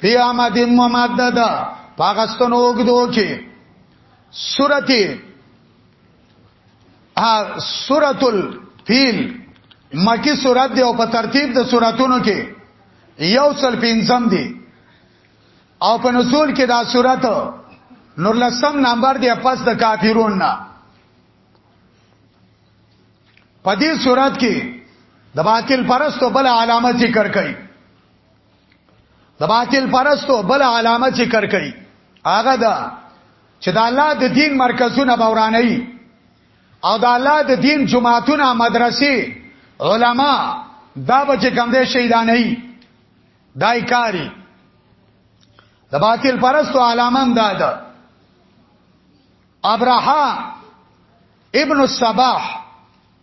فی آمد ممدد پاکستان وګدو کې سورته ا سورۃ الفیل مکی سورۃ دی او په ترتیب د سوراتونو کې یو سل پنځم دی او په نزول کې دا سورۃ نور لسم نمبر دی پس د کافرون نه په دې سورات کې د باطل پرستو بل علامه ذکر کړي د باطل پرستو بل علامه ذکر کړي هغه دا چې د الله د دین مرکزونه بوراني او د الله د دین جماعتونه مدرسې علما دا به چې کم دې شهیدان نه دای کاری د باطل پرستو علامه هم دا ده ابراها ابن الصباح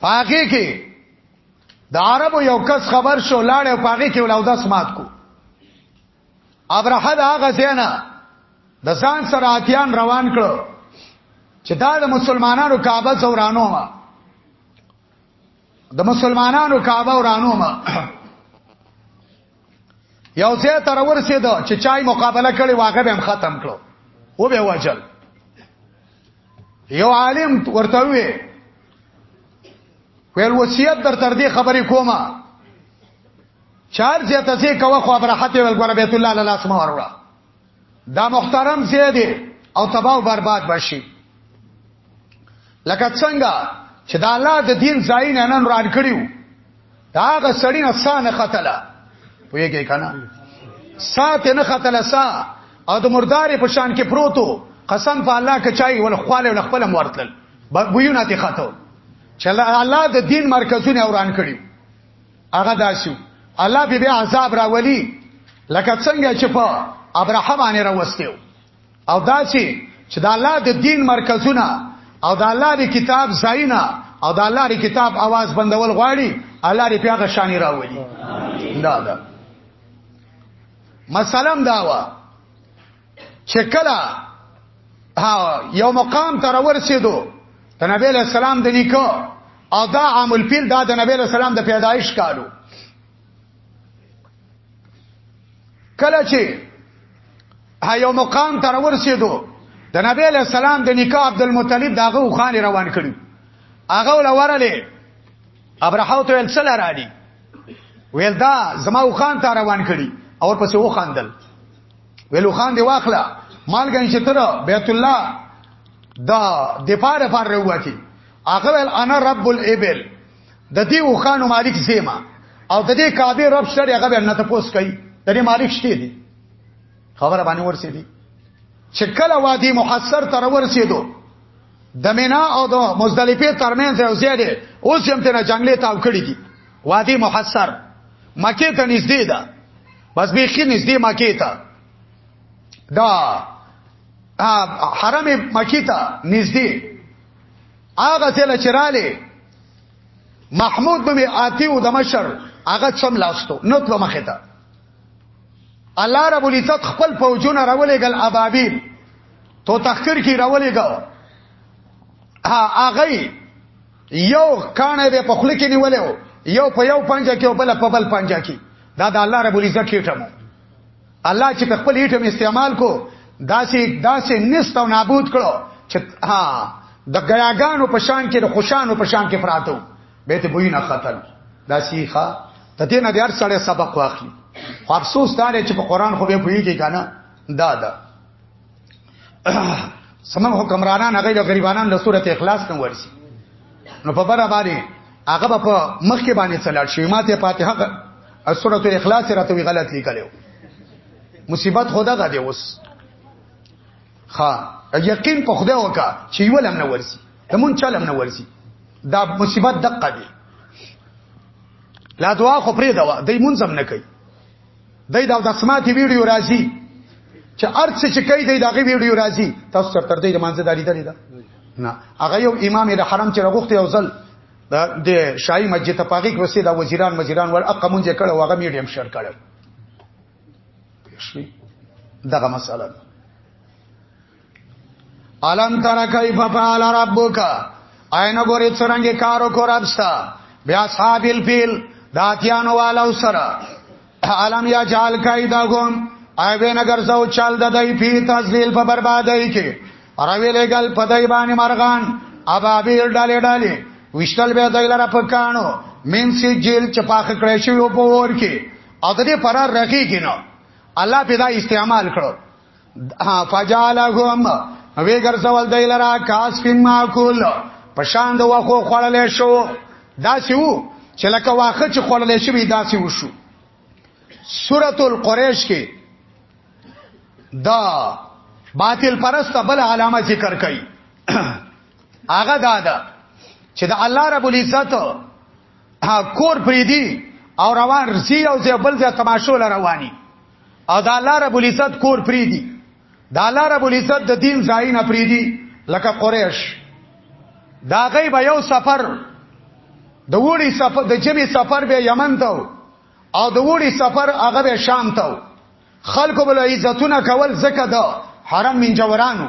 پاګه کې د عربو یو کس خبر شو لاړ او پاګه کې ولاو داس مات کو ابرهه دا غزینا د ځان سره اتیان روان کړو چې دا د مسلمانانو کعبه زورانو ما د مسلمانانو کعبه ورانو ما یو ځای تر ورسېدو چې چای مقابله کړي واغه به هم ختم کړو و به وجل یو عالم ورته وی ویل وصیت در تر دې خبرې کومه چار زیاته سي کوه خو برحت ویل ګور بیت الله لاله اسما وروړه دا محترم زه دی او تباہ او برباد بشي لکه څنګه چې دا الله د دین ځای نه نن ران کړیو دا هغه سړی نه سانه قتل پوهیږي کنه سات نه قتل سا او د مردار په شان کې پروتو قسم په الله کچای ول خواله ول خپل مورتل بویونه تی خاطو چې الله د دین مرکزونه اوران کړیو هغه داسي الله به به عذاب راولي لکه څنګه چې په ابراهام باندې راوستیو او داسي چې د الله د دین مرکزونه او د الله د کتاب زاینا او د الله د کتاب आवाज بندول غواړي الله دې پیغه شانی راولي دا دا مثلا دا وا چې کله یو مقام تر ورسېدو ته نبی له سلام د نیکو او دا عام الفیل دا د نبی له سلام د پیدایش کالو کله چې یو مقام تر ورسېدو د نبی له سلام د نکاح عبدالمطلب داغه وخان روان کړو هغه ولورلې ابرحو ته السل را دي ویل دا زما وخان ته روان کړي او پسې وخاندل ویل وخان دی واخلا مالګن چې تر بیت الله دا د پاره پاره وروتي هغه ول انا رب الابل د دې وخانو مالک زیما او د دې کعبه رب شری هغه به نه تاسو کوي د دې مالک شته دي خبره باندې ورسې دي چې کله وادي محصر تر ورسېدو د مینا او د مزدلفه ترمنځ یو ځای دی اوس هم ته نه جنگلې تاو کړی دي وادي محصر مکه ته نږدې ده بس به خې نږدې مکه ته دا حرم مکی ته نږدې هغه ځل چراله محمود نومي آتی او د مشر هغه چم لاستو نو تل مخه ته الله رب العزت خپل فوجونه راولېګل ابابیل تو تخکر کی راولېګو هغه یو کانه به په خله کې نیولیو یو په یو پنجه کې او بل په بل پنجه کې دا د الله رب العزت کیټمو الله چې په خپل ایټم استعمال کو داسې داسې نست او نابود کړو چې ها د غیاګانو په شان کې د خوشانو په شان کې فراتو به ته بوی نه خطر دا سیخه ته دې نه دیار سره سبق واخلي خو افسوس دا چې په قران خو به پوهیږي کنه دا دا سمم حکمرانان هغه د غریبانان له سورته اخلاص نه ورسي نو په بره باندې هغه په مخ کې باندې څلاړ شي ماته فاتحه سورته اخلاص راته وی غلط لیکلو مصیبت خدا غا دی اوس ها یقین په خدای وکا چې یو لم نه ورسي همون چلم نه ورسي دا مصیبت دقه دی لا دعا خو پرې دا دی مونږ هم نه کوي دای دا د سماعتي ویډیو راځي چې ارڅ چې کوي دای دا غي ویډیو راځي تاسو تر تر دې مانځه دالي دالي دا نه هغه یو امام د حرم چې رغوخته یو ځل د شاهي مسجد ته پاګه کې وسیدا وزیران مزیران ور اقمون چې کړه واغه میډیم شر کړه شي دغه مسله علم تر کیف فعل ربک عین ګورې څنګه کارو کو ربستا بیا اصحاب الفیل داتیانو والو سره علم یا جال کایدهم ای به نګر زو چل د دای پی تذلیل په بربادای کې راوی لګل په دای باندې مرغان ابابیل ډالې ډالې وشتل به دای لره په کانو مین سی جیل چپاخ کړی شو په ور کې او د دې پرار رخی کینو الله پیدا استعمال کړو فجعلهم وی ګرځول دی لرا کاس فین ماکول پشان د واخو خړلې شو داسې وو چې لکه واخه چې خړلې شوی داسې وشو سورۃ القریش کې دا باطل پرسته بل علامه ذکر کړي هغه دا ده چې د الله رب العزت ها کور پریدي او روان رسی او ځای بل ځای تماشو رواني او د الله رب العزت کور پریدي د الله رب العزت د دین ځای نه پریدي لکه قریش دا غي به یو سفر د وړي سفر د جمی سفر به یمن ته او د وړي سفر هغه به شام ته خلکو بل عزتونه کول زکه د حرم من جورانو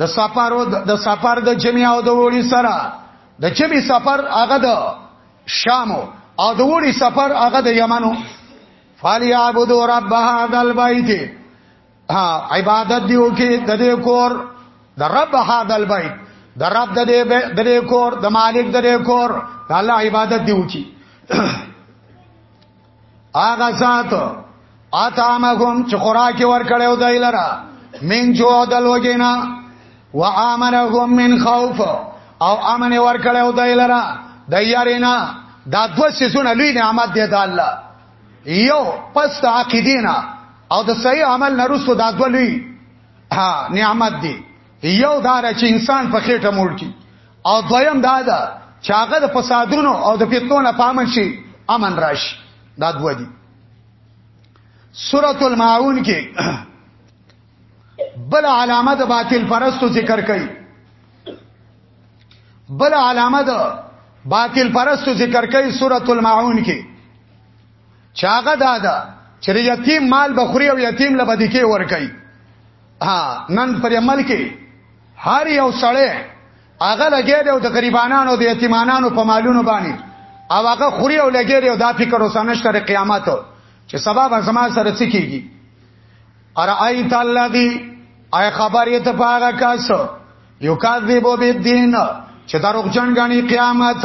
د سفر د سفر د جمع او د وړي سره د جمع سفر هغه د شام او د وړي سفر هغه د یمنو فلیعبدوا رب هذا البيت ها عبادت دیو کې د دې کور د رب هذا البيت د رب د دې د دې کور د مالک د دې کور د الله عبادت دیو کې هغه ذات اطعمهم چې خوراکي ورکړیو دای لره من جو دل وګینا و امنهم من خوف او امن ورکړیو دای لره د یارینا دا دو سيزونه لوی نعمت دی د الله یو پس د عقیدینا او د صحیح عمل نرسو دا دو لوی نعمت دی یو دار چې انسان په خېټه موړ کی او دویم دا ده چې هغه د فسادونو او د فتنو نه پامن شي امن راشي دا دوه دي سورۃ الماعون کې بل علامه د باطل پرستو ذکر کړي بل علامه د باطل پرستو ذکر کړي سورۃ الماعون کې چاغه دادا چې یتیم مال بخوري او یتیم لبدی کې ور کوي ها نن پر عمل کې هر یو سړی هغه لګی دی او د غریبانو د یتیمانو په مالونو باندې او هغه خوري او لګی دی او دا فکر وسنش تر قیامت چې سبا به زما سره څه کیږي ارایت الذی ای خبر یې ته پاګه کاس یو کاذبو بالدین چې دروغجن غنی قیامت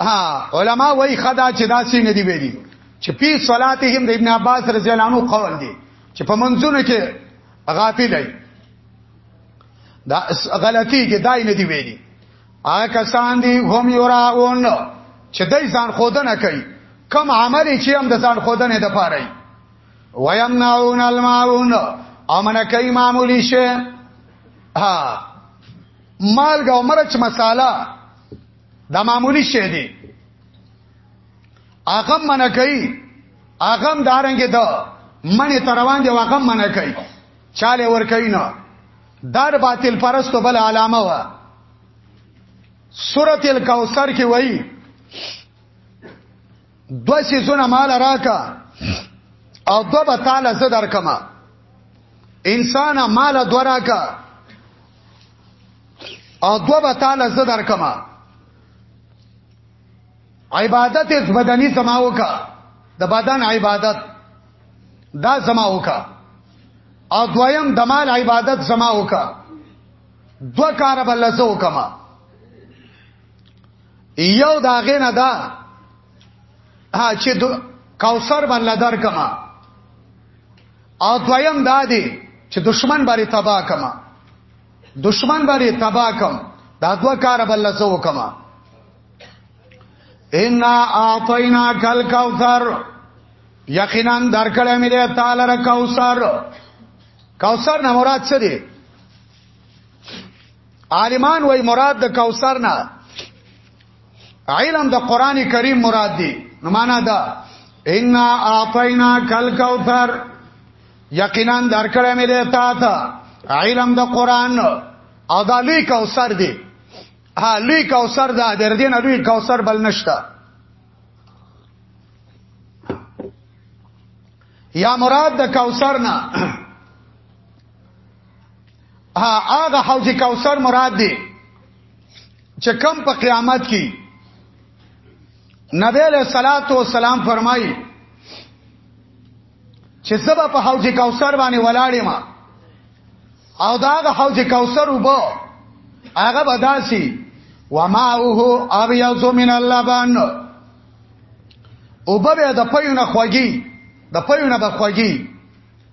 ها علما وای خدا چې داسې نه دی ویلي چې په صلاتهم د ابن عباس رضی الله عنه قول دی چې په منځونو کې غافل دی دا غلطی کې دای نه دی ویلي آ کسان دی هم یراون چې دای ځان خودنه کوي کم عمل چې هم د ځان خودنه د پاره ويمنعون الماعون امنه کوي معمولی شه ها مالګه او مرچ مساله دا معمولی شی دی هغه منه کوي هغه دارنګ ده منی تروان دی هغه منه کوي چاله ور کوي نه دار باطل پرستو بل علامه و سورۃ الکوثر کې وایي دو سیزونه مال راکا او دو به تعالی زه درکما انسان مال دوراکا او دو به تعالی زه درکما عبادت اس بدنی سما وکا د بدن عبادت دا سما وکا او دویم د مال عبادت سما وکا دو کار بل زه وکما یو دا غینه دا ها چې کوثر بل درکما او دویم دا دی چې دشمن باندې تبا کما دشمن باندې تبا کم دا دوا کار بل له سو کما ان اعطینا کل کوثر یقینا درکړه مې له تعالی را کوثر کوثر نه مراد څه دی عالمان وای مراد د کوثر نه علم د قران کریم مراد دی نو معنا دا ان اعطینا کل کوثر یقینا درکړې مې ده تا ته علم د قران او دا لوی کوثر دی ها لوی کوثر دا در دین لوی کوثر بل نشتا یا مراد د کوثر نه ها هغه حوض کوثر مراد دی چې کم په قیامت کې نبی له صلوات و سلام فرمایي چې سبا په حوض کوثر باندې ولاړې ما او داغه حوض کوثر وبو هغه بداسي وماؤه ابيض من اللبن او به د پيونه خوږي د پيونه به خوږي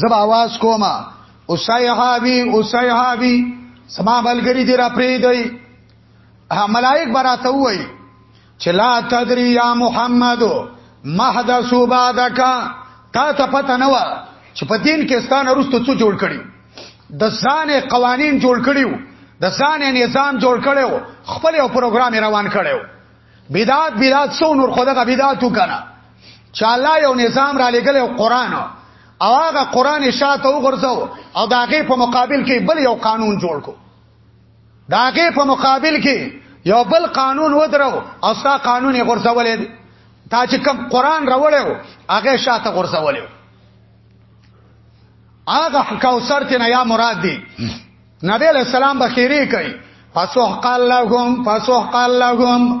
زب आवाज کوما او صحابي او صحابي سما ملګری دی را پری دی ملائک براته وای چې لا تدری یا محمد محدث بعدک تا ته پته نه و چې په دین کې ستان وروسته څو جوړ کړي د ځان قوانین جوړ کړیو د ځان نظام جوړ کړیو خپل یو پروګرام روان کړیو بدعت بدعت سو نور خدغه بدعت وکنه چې الله یو نظام را لګل او قران او هغه قران شاته وګرځاو او داغه په مقابل کې بل یو قانون جوړ کو داغه په مقابل کې یو بل قانون ودرو او ستا قانون یې غرزولې تا چې کوم قران راوړیو هغه شاته غرزولیو هغه کوثر ته نه یا مراد دی نبی علیہ السلام بخیری کوي فسحق لهم فسحق لهم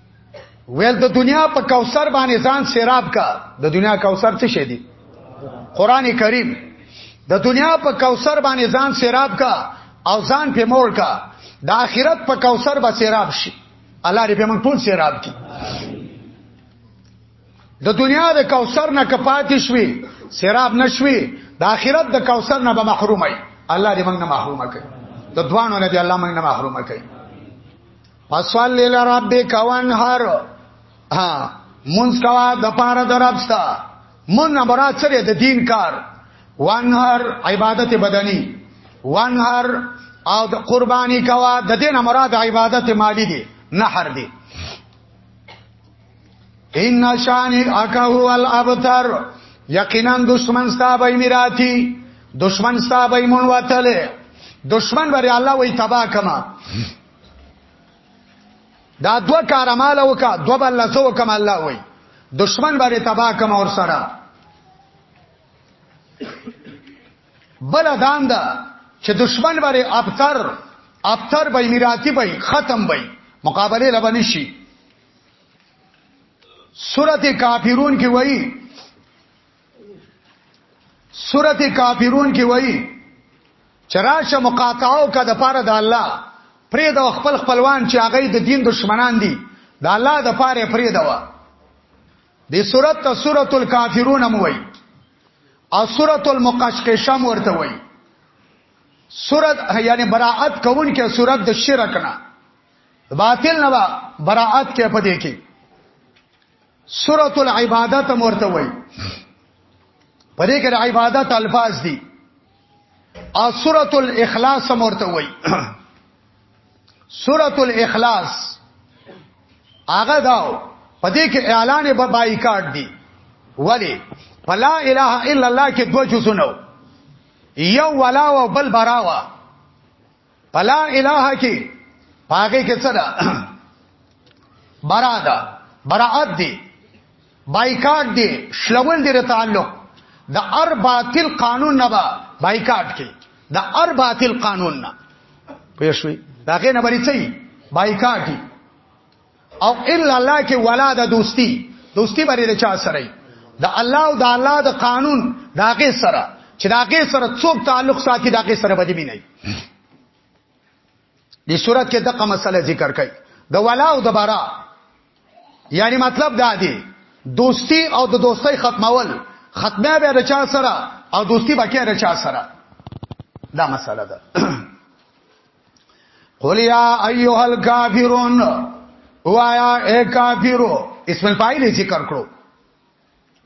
ویل د دنیا په کوثر باندې ځان سیراب کا د دنیا کوثر څه شي دي قران کریم د دنیا په کوثر باندې ځان سیراب کا او ځان په مور کا د آخرت په کوثر به سیراب شي الله دې په موږ ټول سیراب کی د دنیا د کوثر نه کپات شوي سیراب نشوي د آخرت د کوثر نه به محروم وي الله دې موږ نه محروم کړي د دوانو نه دې الله موږ نه محروم کړي فصل لربک وانحر ها مونږ کوا د پاره درپستا مون امرات سره د دین کار وانهر عبادت بدنی وانهر او د قربانی کوا د دین مراد عبادت مالی دی نحر دی ان شانی اکا هو الابتر یقینا دشمن صاحب میراتی دشمن صاحب مونوتله دشمن بری الله وی تبا کما دا دو کار مال وکا دو بل الله سو کم الله وای دشمن باندې تبا کم اور سره بل دان دا چې دشمن باندې ابتر ابتر به میراتی به ختم به مقابله لبنی شي سورته کافرون کې وایي سورته کافرون کې وایي چراشه مقاطعو کا د پاره د الله پرې د خپل خپلوان چې هغه د دین دشمنان دي د الله د پاره پرې دوا د سورته ته سورۃ الکافرون هم وایي او سورۃ المقشقشم ورته وایي سورۃ یعنی براءت کوون کې سورۃ د شرک نه باطل نه براءت کې پدې کې سورۃ العبادت مرته وای په دې کې د عبادت الفاظ دي او سورۃ الاخلاص مرته وای سورۃ الاخلاص هغه دا په دې کې اعلان به بایکاټ دي ولی فلا اله الا الله کې دوه جزونه یو ولا او بل براوه پلا الہ کی پاګه کې څه ده برا ده برائت دی بایکاټ دی شلول دی تعلق د ار باطل قانون نه با بایکاټ کې د ار باطل قانون نه پېښوي داګه نه بری چي بایکاټي او الا الله کې ولا د دوستی دوستی باندې د چا سره د الله او د الله د قانون داګه سره چې داګه سره څوک تعلق ساتي داګه سره بدی بنئ دې صورت کې دغه مسله ذکر کړي د ولا او د برا یعنی مطلب دا دی دوستی او د دوستۍ ختمول ختمه به رچا سره او دوستی باقی رچا سره دا مسله ده قل یا ایها الکافرون وایا اے کافرو اسم الفاعل ذکر کړو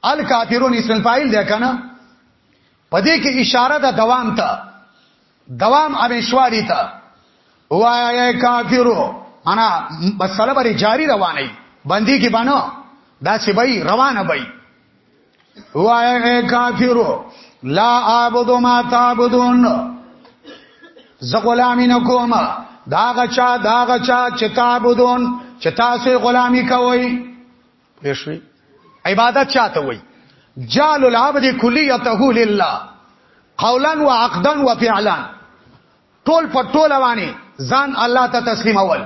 الکافرون اسم الفاعل ده کنه پدې کې اشاره ده دوام ته دوام امیشواری ته وایا اے کافرو انا بسله بری جاری روانه بندي کې باندې دا سی بای روانه بای وای کافرو لا اعبد ما تعبدون ز غلامی نکوم داغه چا داغه چا چې تعبدون چې تاسو غلامی کوي پښوی عبادت چاته وای جال العبد کلیته لله قولا وعقدا وفعلا ټول په ټول باندې ځان الله ته تسلیم اول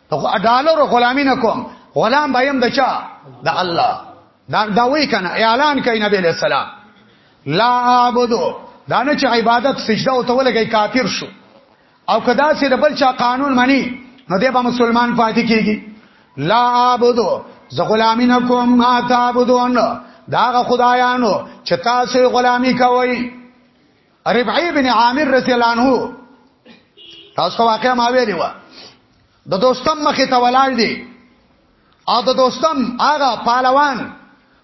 ته ډالر غلامی نه کوم غلام بایم د چا د الله دا دا وی کنه اعلان کوي نبی علیہ السلام لا اعبدو دا نه چې عبادت سجده او تولګي کافر شو او کدا سي د بل چا قانون مني نو دی به مسلمان پاتې کیږي لا اعبدو زه غلامی نه کوم ما تعبدون داغه خدایانو چې تاسو غلامی کوئ ربعی بن عامر رضی الله عنه تاسو واقعا ما ویلی و د دوستم مخې ته ولاړ دی او د دوستم هغه پهلوان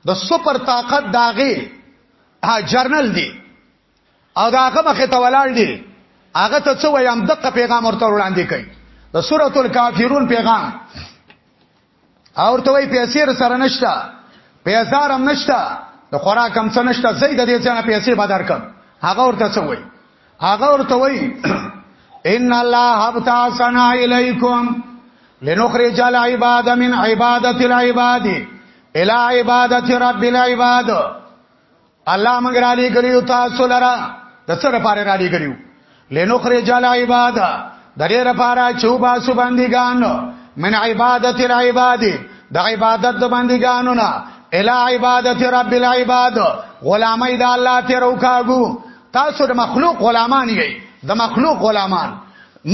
د سپر طاقت داغه جرنل دی او داغه مخه ته ولاړ دی هغه ته څه وایم دغه پیغام ورته وړاندې کړي د سورۃ الکافرون پیغام اور ته وای پیسې سره نشتا پیسې رم نشتا د خوراک هم څه نشتا زید دې ځنه پیسې بدر کم هغه ورته څه وای هغه ورته وای ان الله ابتا سنا الیکم لنخرج العباد من عبادت العباد الى عبادت رب العباد الله موږ را لګلیو تاسو لرا د څه لپاره را لګلیو لنخرج العباد د دې لپاره چې وباسو بندګان من عبادت العباد د عبادت د بندګانو نه الی عبادت رب العباد غلامای د الله ته روکاګو تاسو د مخلوق غلامان یی د مخلوق غلامان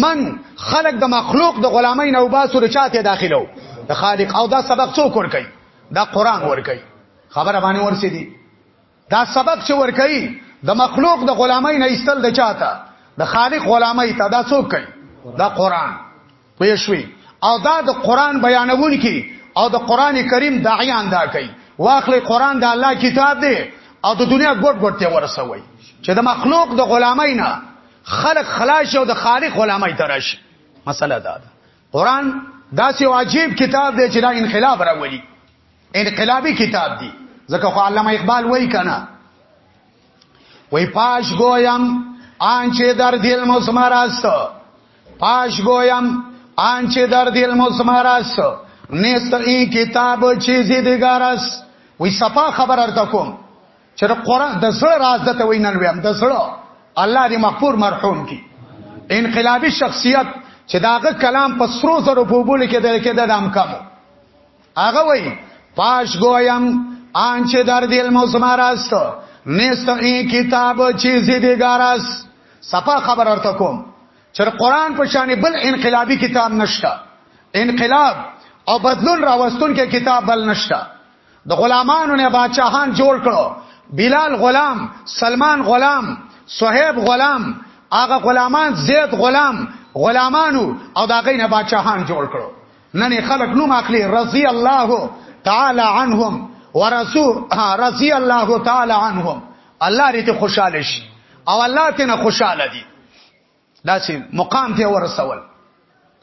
من خلق د مخلوق د غلامای نه وباسو د چاته داخلو د خالق او دا سبق څوک ور کوي دا قران ور کوي خبره باندې ورسې دي دا سبق چې ور کوي د مخلوق د غلامۍ نه ایستل د چاته د خالق غلامۍ ته دا څوک کوي دا قران پېښوي او دا د قران بیانون کی او د قران کریم داعیان دا کوي واخلې قران د الله کتاب دی او د دنیا ګډ ګډ ته ورسوي چې د مخلوق د غلامۍ نه خلق خلاص او د خالق غلامۍ ترش مسله دا ده قران داسې واجب کتاب دی چې دا انقلاب راولي انقلابی کتاب دی ځکه خو علامه اقبال وای کنه وای پاش گویم آنچه در دل مسمار است پاش گویم آنچه در دل مسمار است نیست ای کتاب چیزی دیگر است وی صفا خبر ارتا کوم چې د قران د زړه راز دته وینن ویم د زړه الله دې مغفور مرحوم کی انقلابی شخصیت چې داغه کلام په سرو زرو په بوله کې درکې د نام کمو هغه وای پاش گویم آنچ در دل موسمار است نیست این کتاب چیزی دیگر است سپا خبر ارته کوم چې قرآن په شان بل انقلابی کتاب نشته انقلاب او بدلون راوستون کې کتاب بل نشته د غلامانو نه بادشاہان جوړ کړو بلال غلام سلمان غلام صہیب غلام هغه غلامان زید غلام غلامانو او دا غینه بادشاہان جوړ کړو نن خلک نوم اخلي رضی الله تعالی عنهم ورسول رضی الله تعالی عنهم الله دې ته خوشاله شي او الله ته نه خوشاله دي دا چې مقام ته ورسول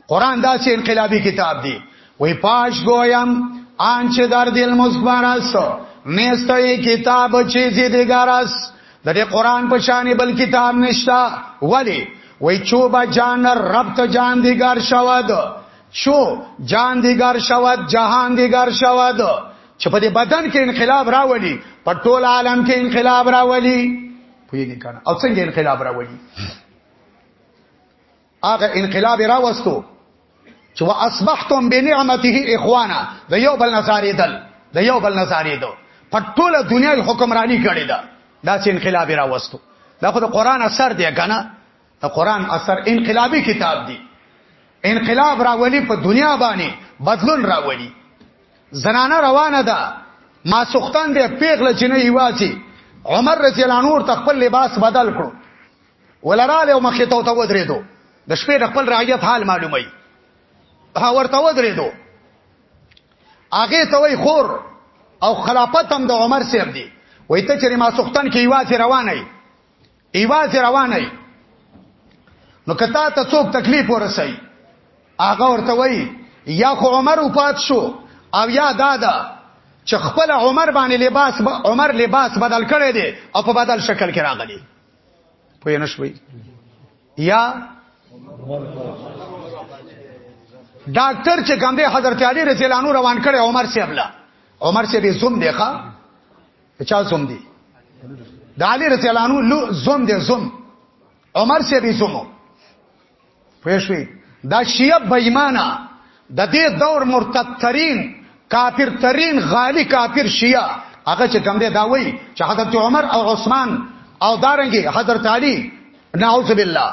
قران دا چې انقلابي کتاب دی وی پاش گویم آنچه در دل مزبر است نیست ای کتاب چیزی دیگر است د دې قران په شان بل کتاب نشتا ولی وای چوبا جان رب ته جان دیګار شواد چو جان دیګار شواد جهان دیګار شواد چې په دې بدن کې انقلاب راولي په ټول عالم کې انقلاب راولي پوهیږي کنه او څنګه انقلاب راولي هغه انقلاب راوستو چې واصبحتم بنعمته اخوانا د یو بل نظارې دل د یو بل نظارې دو په ټوله دنیا حکمرانی کړې ده دا چې انقلاب راوستو دا خو د قران اثر دی کنه د قران اثر انقلابی کتاب دی انقلاب راولي په دنیا باندې بدلون راولي زنانه روانه ده ما سختان دی پیغله چې نه یواسي عمر رضی الله عنه تخپل لباس بدل کړو ولراله مخې ته ته ودرېدو د شپې د خپل رعیت حال معلومي ها ورته ودرېدو هغه ته وای خور او خلافت هم د عمر سیب دی وای ته چې ما سختن کې ایواز روانه ای ایواز روانه ای نو کته ته څوک تکلیف ورسای هغه ورته وای یا خو عمر وفات شو او یا دادا چې خپل عمر باندې لباس با عمر لباس بدل کړي دي او په بدل شکل کې راغلي پوه نه شوي یا ډاکټر چې کوم دی حضرت علی رضی الله عنه روان کړي عمر سی ابلا عمر سی به زوم دی ښا چا زوم دی د علی رضی الله عنه زوم دی زوم عمر سی به زوم پېښوي دا شیعه بېمانه د دې دور مرتد ترين کافر ترين غالي کافر شیعه هغه چې کوم دی دا وایي چې حضرت عمر او عثمان او دارنګي حضرت علي نعوذ بالله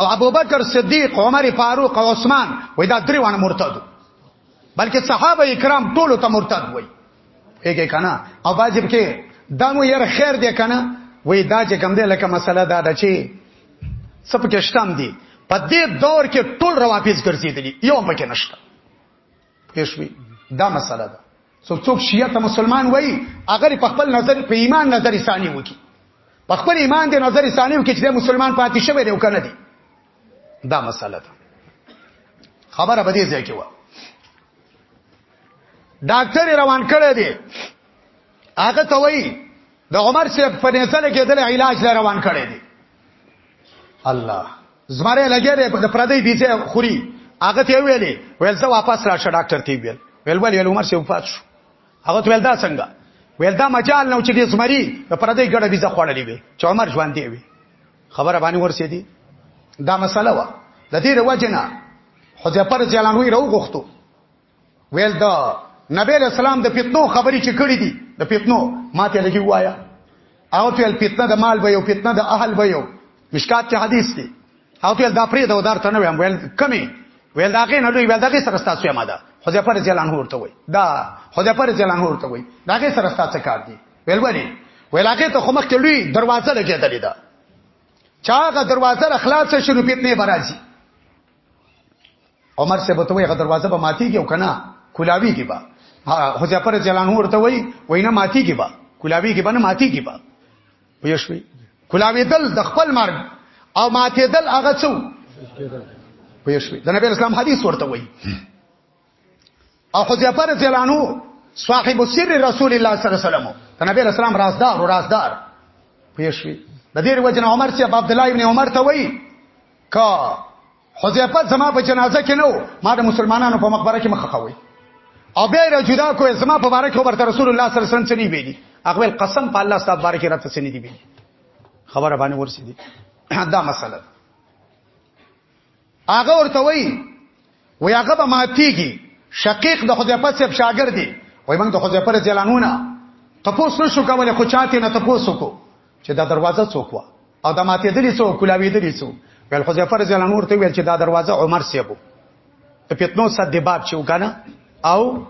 او ابوبکر صدیق عمر فاروق او عثمان وای دا درې وانه مرتد بلکې صحابه کرام ټولو ته مرتد وای پیګه کنه او باجب کې دا مو یې خیر دی کنه وای دا چې کم دی لکه مسله دا ده چې سب کې شتم دی په دې دور کې ټول روافض ګرځیدلی یو مکه نشته پېښوي دا مسله ده څوک څوک شیعه ته مسلمان وای اگر په خپل نظر په ایمان نظر ثاني وکي په خپل ایمان دې نظر ثاني وکي چې مسلمان پاتې شوی دی او کنه دی دا مسله ده خبره به دې ځای کې و ډاکټر روان کړی دی هغه ته وایي د عمر صاحب په نسل کې د علاج لا روان کړی دی الله زماره لګیره د پردی بیزه خوري هغه ته ویلې ویل زه واپس راشه ډاکټر ته ویل ویل ویل عمر صاحب پات شو هغه ته ویل دا څنګه ویل دا مجال نو چې دې زمری د پردی ګډه بیزه خوړلې وي چې عمر ژوند دی وي خبره باندې ورسې دي دا مسله و د دې وجنه حذیفه رضی الله عنه راو غوښتو ویل دا نبی له سلام د فتنو خبرې چې کړې دي د فتنو ماته لګي وایا او ته فتنه د مال به یو فتنه د اهل به یو مشکات کې حدیث دی او ته دا پرې دا ودار ته نه ویم ویل کمی ویل دا کې نه لوي ویل دا کې سره تاسو یې ماده حذیفه رضی الله عنه ورته وای دا حذیفه رضی الله عنه ورته وای دا کې سره تاسو کار دی ویل ولی ویل هغه ته خو مخ کې لوی دروازه لګېدلې ده چاغه دروازه را خلاص شنو پیتنه برازي عمر سے بتوي هغه دروازه به ماتي کې او کنه کولاوي کې با حذیفه جلان ورته وای وینا ماتي کې با کولاوي کې باندې ماتي کې با ویشوي کولاوي دل د خپل مرګ او ماتي دل هغه څو ویشوي د نبی اسلام حدیث ورته وای او حذیفه رضی الله عنه صاحب سر رسول الله صلی الله علیه وسلم ته نبی رسول الله رازدار او رازدار پیښوي د دې وجنه عمر چې عبد الله ابن عمر ته وایي کا حذیفه زما په جنازه کې نو ما د مسلمانانو په مقبره کې مخه خوي او بیا را جدا کوې زما په باره کې ورته رسول الله صلی الله علیه وسلم چني ویلي هغه قسم په الله ستاسو باره کې راته چني دی ویلي خبره باندې ورسېدي دا مسله هغه ورته وایي وی هغه به ماتيږي شقیق د خدای په سب شاګرد دی وای موږ د خدای پر جلانونه تاسو نشو کولای خو چاته نه تاسو کو چې دا دروازه څوک وا او دا ماته دلی څوک کولاوی دلی څوک ویل خدای پر جلانو ورته ویل چې دا دروازه عمر سیبو ته پتنو صد دی باب چې وکنه او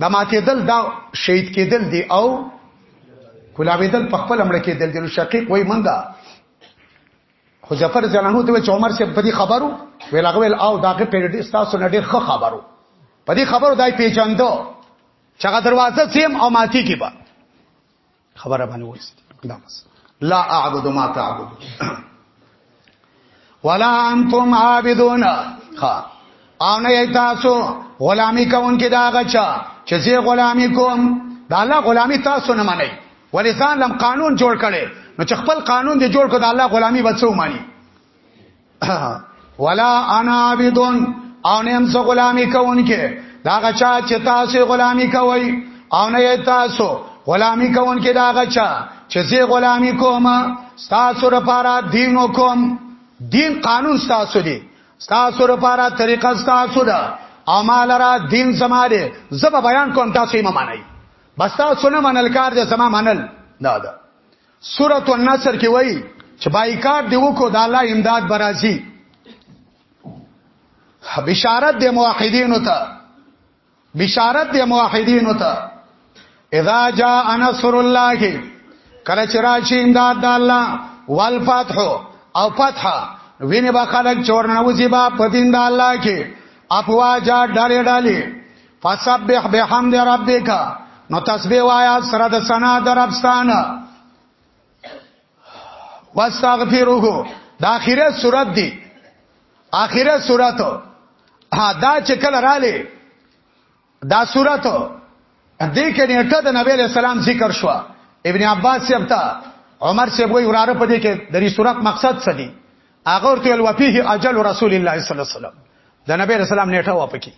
دا ماته دل دا شهید کېدل دی او کولاوی دل په خپل امړه کېدل دی شقیق وای منګه خو جعفر جلانو ته چې عمر صاحب په دې خبرو ویل هغه ویل او داغه پیډ تاسو نه ډېر ښه خبرو په دې خبرو دای پیچاندو چې هغه دروازه سیم او ماتی کې با خبره باندې وست دا بس لا اعبد ما تعبد ولا انتم عابدون ها او نه تاسو غلامی کوونکې دا غچا چې زه غلامی کوم دا الله غلامی تاسو نه منئ ولی ځان لم قانون جوړ کړي نو چې خپل قانون دی جوړ کړ د الله غلامی بچو مانی ولا انا عبدون او نیم سو غلامی کوونکې دا غچا چې تاسو غلامی کوي او نه تاسو غلامی کوونکې دا غچا چې زه غلامی کوم تاسو لپاره دین کوم دین قانون تاسو دی تاسو لپاره طریقه تاسو ده او مال را دین زماره زب بیان کوم تاسو یې ممنئ بس تاسو نه منل کار دې زما منل دا ده سورۃ النصر کې وایي چې بایکاټ دی وکړو د الله امداد برازي بشارت د موحدینو ته بشارت د موحدینو ته اذا جاء نصر الله کله چې راشي امداد د الله والفتح او فتح ویني با خلک چورنوځي با پدین د الله کې اپواجا ډالې ډالې فسبح بحمد ربک نو تسبیح وایا سره د سنا دربستان واستغفروه دا اخیره صورت دی اخیره صورت ها دا چې کله رااله دا صورت دې کې نیټه د نبی له سلام ذکر شو ابن عباس یبتا عمر سے وی وراره پدې کې د دې صورت مقصد څه دی هغه ورته ول وفيه اجل رسول الله صلی الله علیه وسلم د نبی رسول الله نیټه واپکی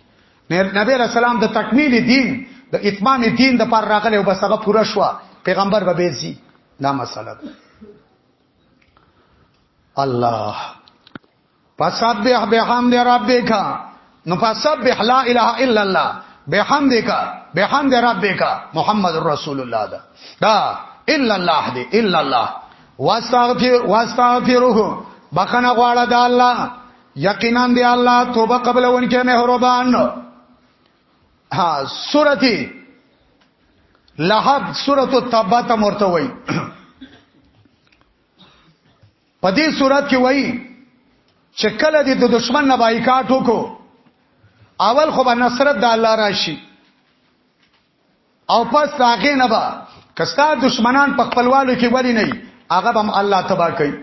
نبی رسول الله د تکمیل دین د اتمام دین د پر راغله او بس هغه پوره شو پیغمبر به بيزي دا مسله ده الله فسبح بحمد ربک نو فسبح لا اله الا الله بحمدک بحمد ربک محمد رسول الله دا دا الا الله دی الا الله واستغفر واستغفره بخنه غواړه د الله یقینا دی الله توبه قبل ونکه مهربان ها سورتی لحب سورۃ التبت مرتوی په دې صورت کې وایي چې کله دې د دشمن نه بایکاټ وکړو اول خو به نصرت د الله راشي او پس هغه نه به کستا دشمنان په خپلوالو کې وری نه هغه هم الله تبا کوي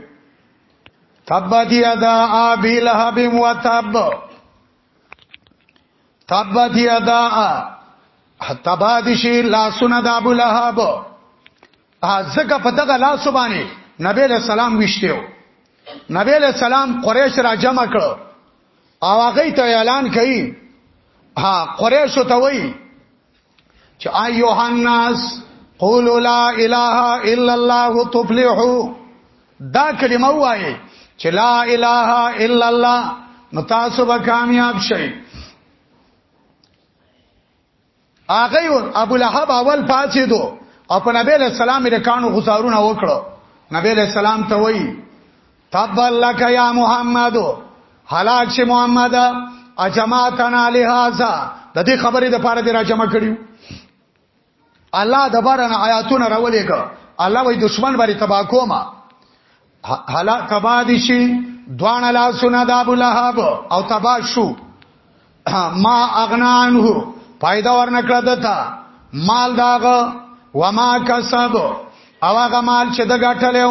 تبت یدا ابي لهب وتب تبت یدا تبادشی لاسونه د ابو لهب ځکه په دغه لاس باندې نبی له سلام وشتیو نبی له سلام قریش را جمع کړو او هغه ته اعلان کړي ها قریش ته وایي چې ايوه الناس قولوا لا اله الا الله تفلحوا دا کلمه وایي چې لا اله الا الله نو تاسو به کامیاب شئ هغه ور ابو لهب اول پاتې دو او په نبی له سلام رکانو غزارونه وکړو نبی له سلام ته وایي تبل لك يا محمد هلاک شي محمد اجماعتنا لهذا د دې خبرې د پاره دې را جمع کړیو الله د بارن آیاتونه راولې کو الله وای دشمن باندې تبا کوما هلا تبا دي شي دوان لا سنا د ابو لهب او تبا شو ما اغنانه فائدہ ورنکړه دتا مال داغه وما کسب او هغه مال چې د غټلو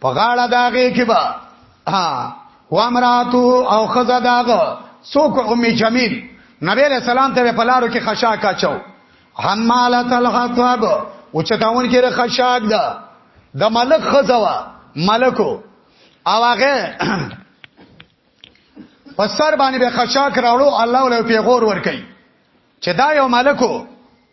په غاړه داغه کې با ها وامراتو او خزا داغه سوک ام جمیل نبی علیہ السلام ته په لارو کې خشا کاچو حمالت الحطب او چتاون کې خشاک ده د ملک خزوا ملکو او هغه په سر باندې به خشاک راوړو الله ولې پیغور ور کوي چې دا یو ملکو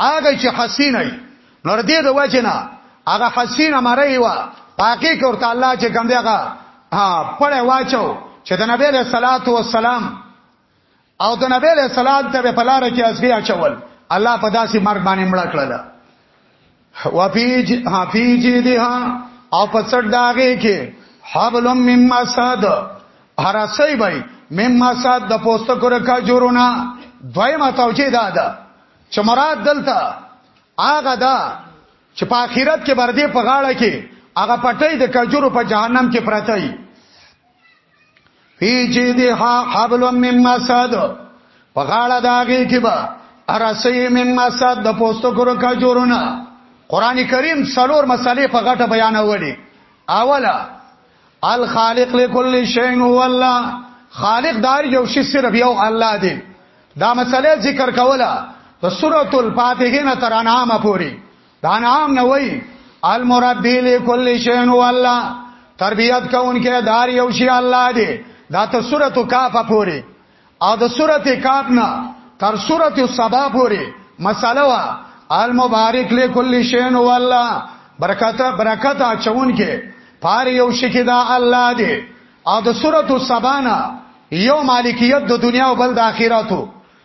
هغه چې حسینه نور دې د وجنه هغه حسینه مړی و پاکي کې ورته الله چې کوم دیغه پړې واچو چې د نبی له صلوات و سلام او د نبی له صلوات ته په لار کې ازګي اچول الله په داسې مرګ باندې مړ کړل وفیج حفیج دها او په څټ داغه کې حبل مم مسد هرسای بای مم مسد د پوسټ کور کا جوړونه دویمه توجیه ده ده چې مراد دلته هغه ده چې په آخرت کې بردې په غاړه کې هغه پټي د کجورو په جهنم کې پراته وي فی جیدها حبل من مسد په غاړه داږي کې با ارسې من مسد د پوستو کورو کا جوړونه قران کریم څلور مسالې په غټه بیانولې اوله الخالق لكل شيء هو الله خالق دار یو شی صرف یو الله دی دا مسله ذکر کوله د سورۃ الفاتحه نه تر انعام پورې د انعام نه وای المربی لكل شيء والله تربيت کوونکې دار یو شی الله دی دا ته سورته کاف پوری او د سورته کاف نه تر سورته سبا پوری مساله وا المبارک لكل شيء والله برکت برکت اچونکې پار یو شی کې دا الله دی او د سورته سبا نه یو مالکیت د دنیا او بل د آخرتو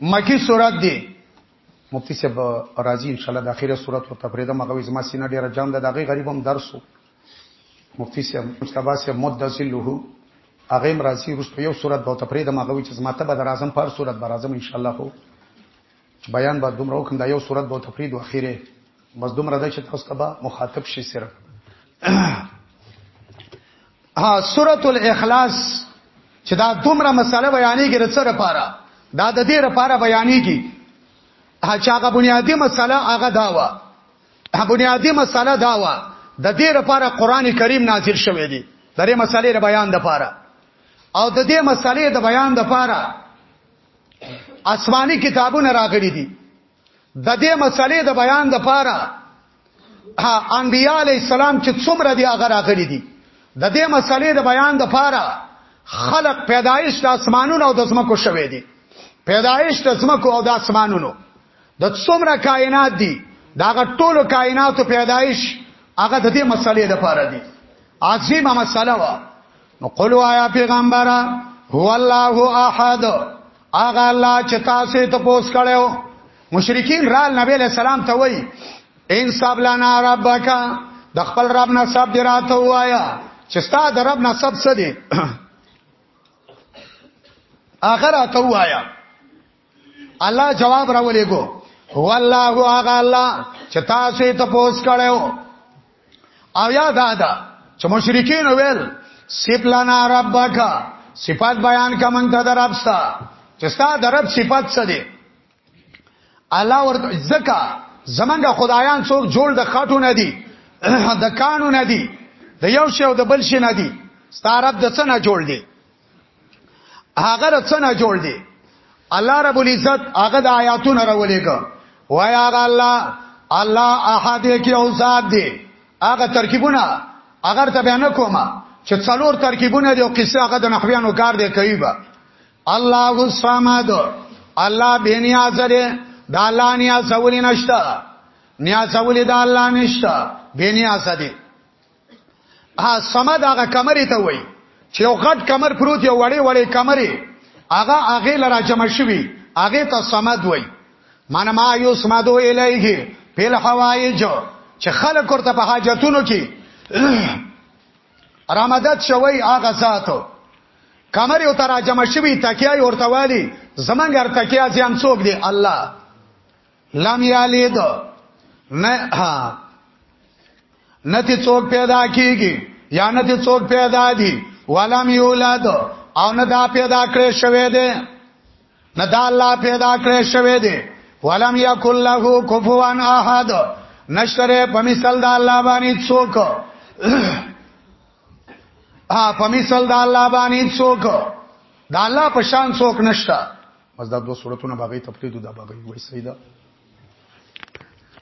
مکی سورات دی مفتی صاحب راضی ان شاء الله د اخیره سورات او تفریده مغوي زما سینه ډیره جام ده دغه غریب هم درسو مفتی صاحب مصطفی صاحب مدذل له هغه مرضی رسو یو سورات او تفریده مغوي چې زما ته به درازم پر سورات برازم ان شاء الله چې بیان به دومره وکم دا یو صورت به تفرید و اخیره بس دومره ده چې تاسو ته به مخاطب شي صرف ها سورۃ الاخلاص چې دا دومره مسله بیانې کې رڅه لپاره دا د دې لپاره بیانې کې چې هغه بنیادی مسله هغه دا و هغه بنیادی مسله دا و د دې لپاره قران کریم نازل شوی دی درې مسلې بیان د لپاره او د دې مسلې د بیان د لپاره آسماني کتابونه راغلي دي د دې مسلې د بیان د پاره انبیاء علی السلام چې څومره دی هغه راغلي دي د دې مسلې د بیان د پاره خلق پیدایش د اسمانونو او د زمکو شوې دي پیدایش د زمکو او د اسمانونو د څومره کائنات دي دا ټولو کائناتو پیدایش هغه د دې مسلې د پاره دي عظیمه مسله وا نو قل وایا پیغمبره هو الله احد اغه الله چې تاسو ته پوس کړو مشرکین را نبی له سلام ته وای ان صاحب لنا ربک د خپل رب نه صاحب دی راته وایا چې ستا د رب نه صاحب څه دی اخر ته وایا الله جواب راولېګو هو الله هغه الله چې تاسو ته پوس کړو او یا دا دا چې مشرکین ویل سپلنا ربک صفات بیان کمن ته درپستا چې ستا درپ صفات څه دي الله ورته زکا زمنګ خدایان څوک جوړ د خاټو نه دي د کانو نه دي د یو شی او د بل شی نه دي ستارب د څه نه جوړ دي هغه رڅنه جوړ دی الله رب العزت هغه د آیاتونو راولېګو وای هغه الله الله احد کې او ذات دی هغه ترکیبونه اگر ته بیان کومه چې څلور ترکیبونه دی او قصه هغه د نحویانو کار دی کوي با الله الصمد الله به نیاز دی د الله نیاز ولې نشته نیاز ولې د الله نشته به نیاز دی ها سمد هغه کمرې ته وای چې یو غټ کمر پروت یو وړې وړې کمرې هغه هغه لرا جمع شوی هغه ته سمد وای من ما یو سمدو الیه پیل حوایج چې خلک ورته په حاجتونو کې رامدد شوی هغه ذاتو کمر یو تراجم شوی تکیه ورته والی زمنګ ار تکیه ځان څوک دی الله لم یلد نه نه تی څوک پیدا کیږي یا نه تی څوک پیدا دي ولم یولد او نه دا پیدا کړی شوی دی نه دا الله پیدا کړی شوی دی ولم یکل له کفوا احد نشره په مثال د الله باندې څوک ها په مثال د الله باندې څوک د الله په شان څوک نشته بس دا دوه صورتونه باغی تفرید دا باغی وای سیدا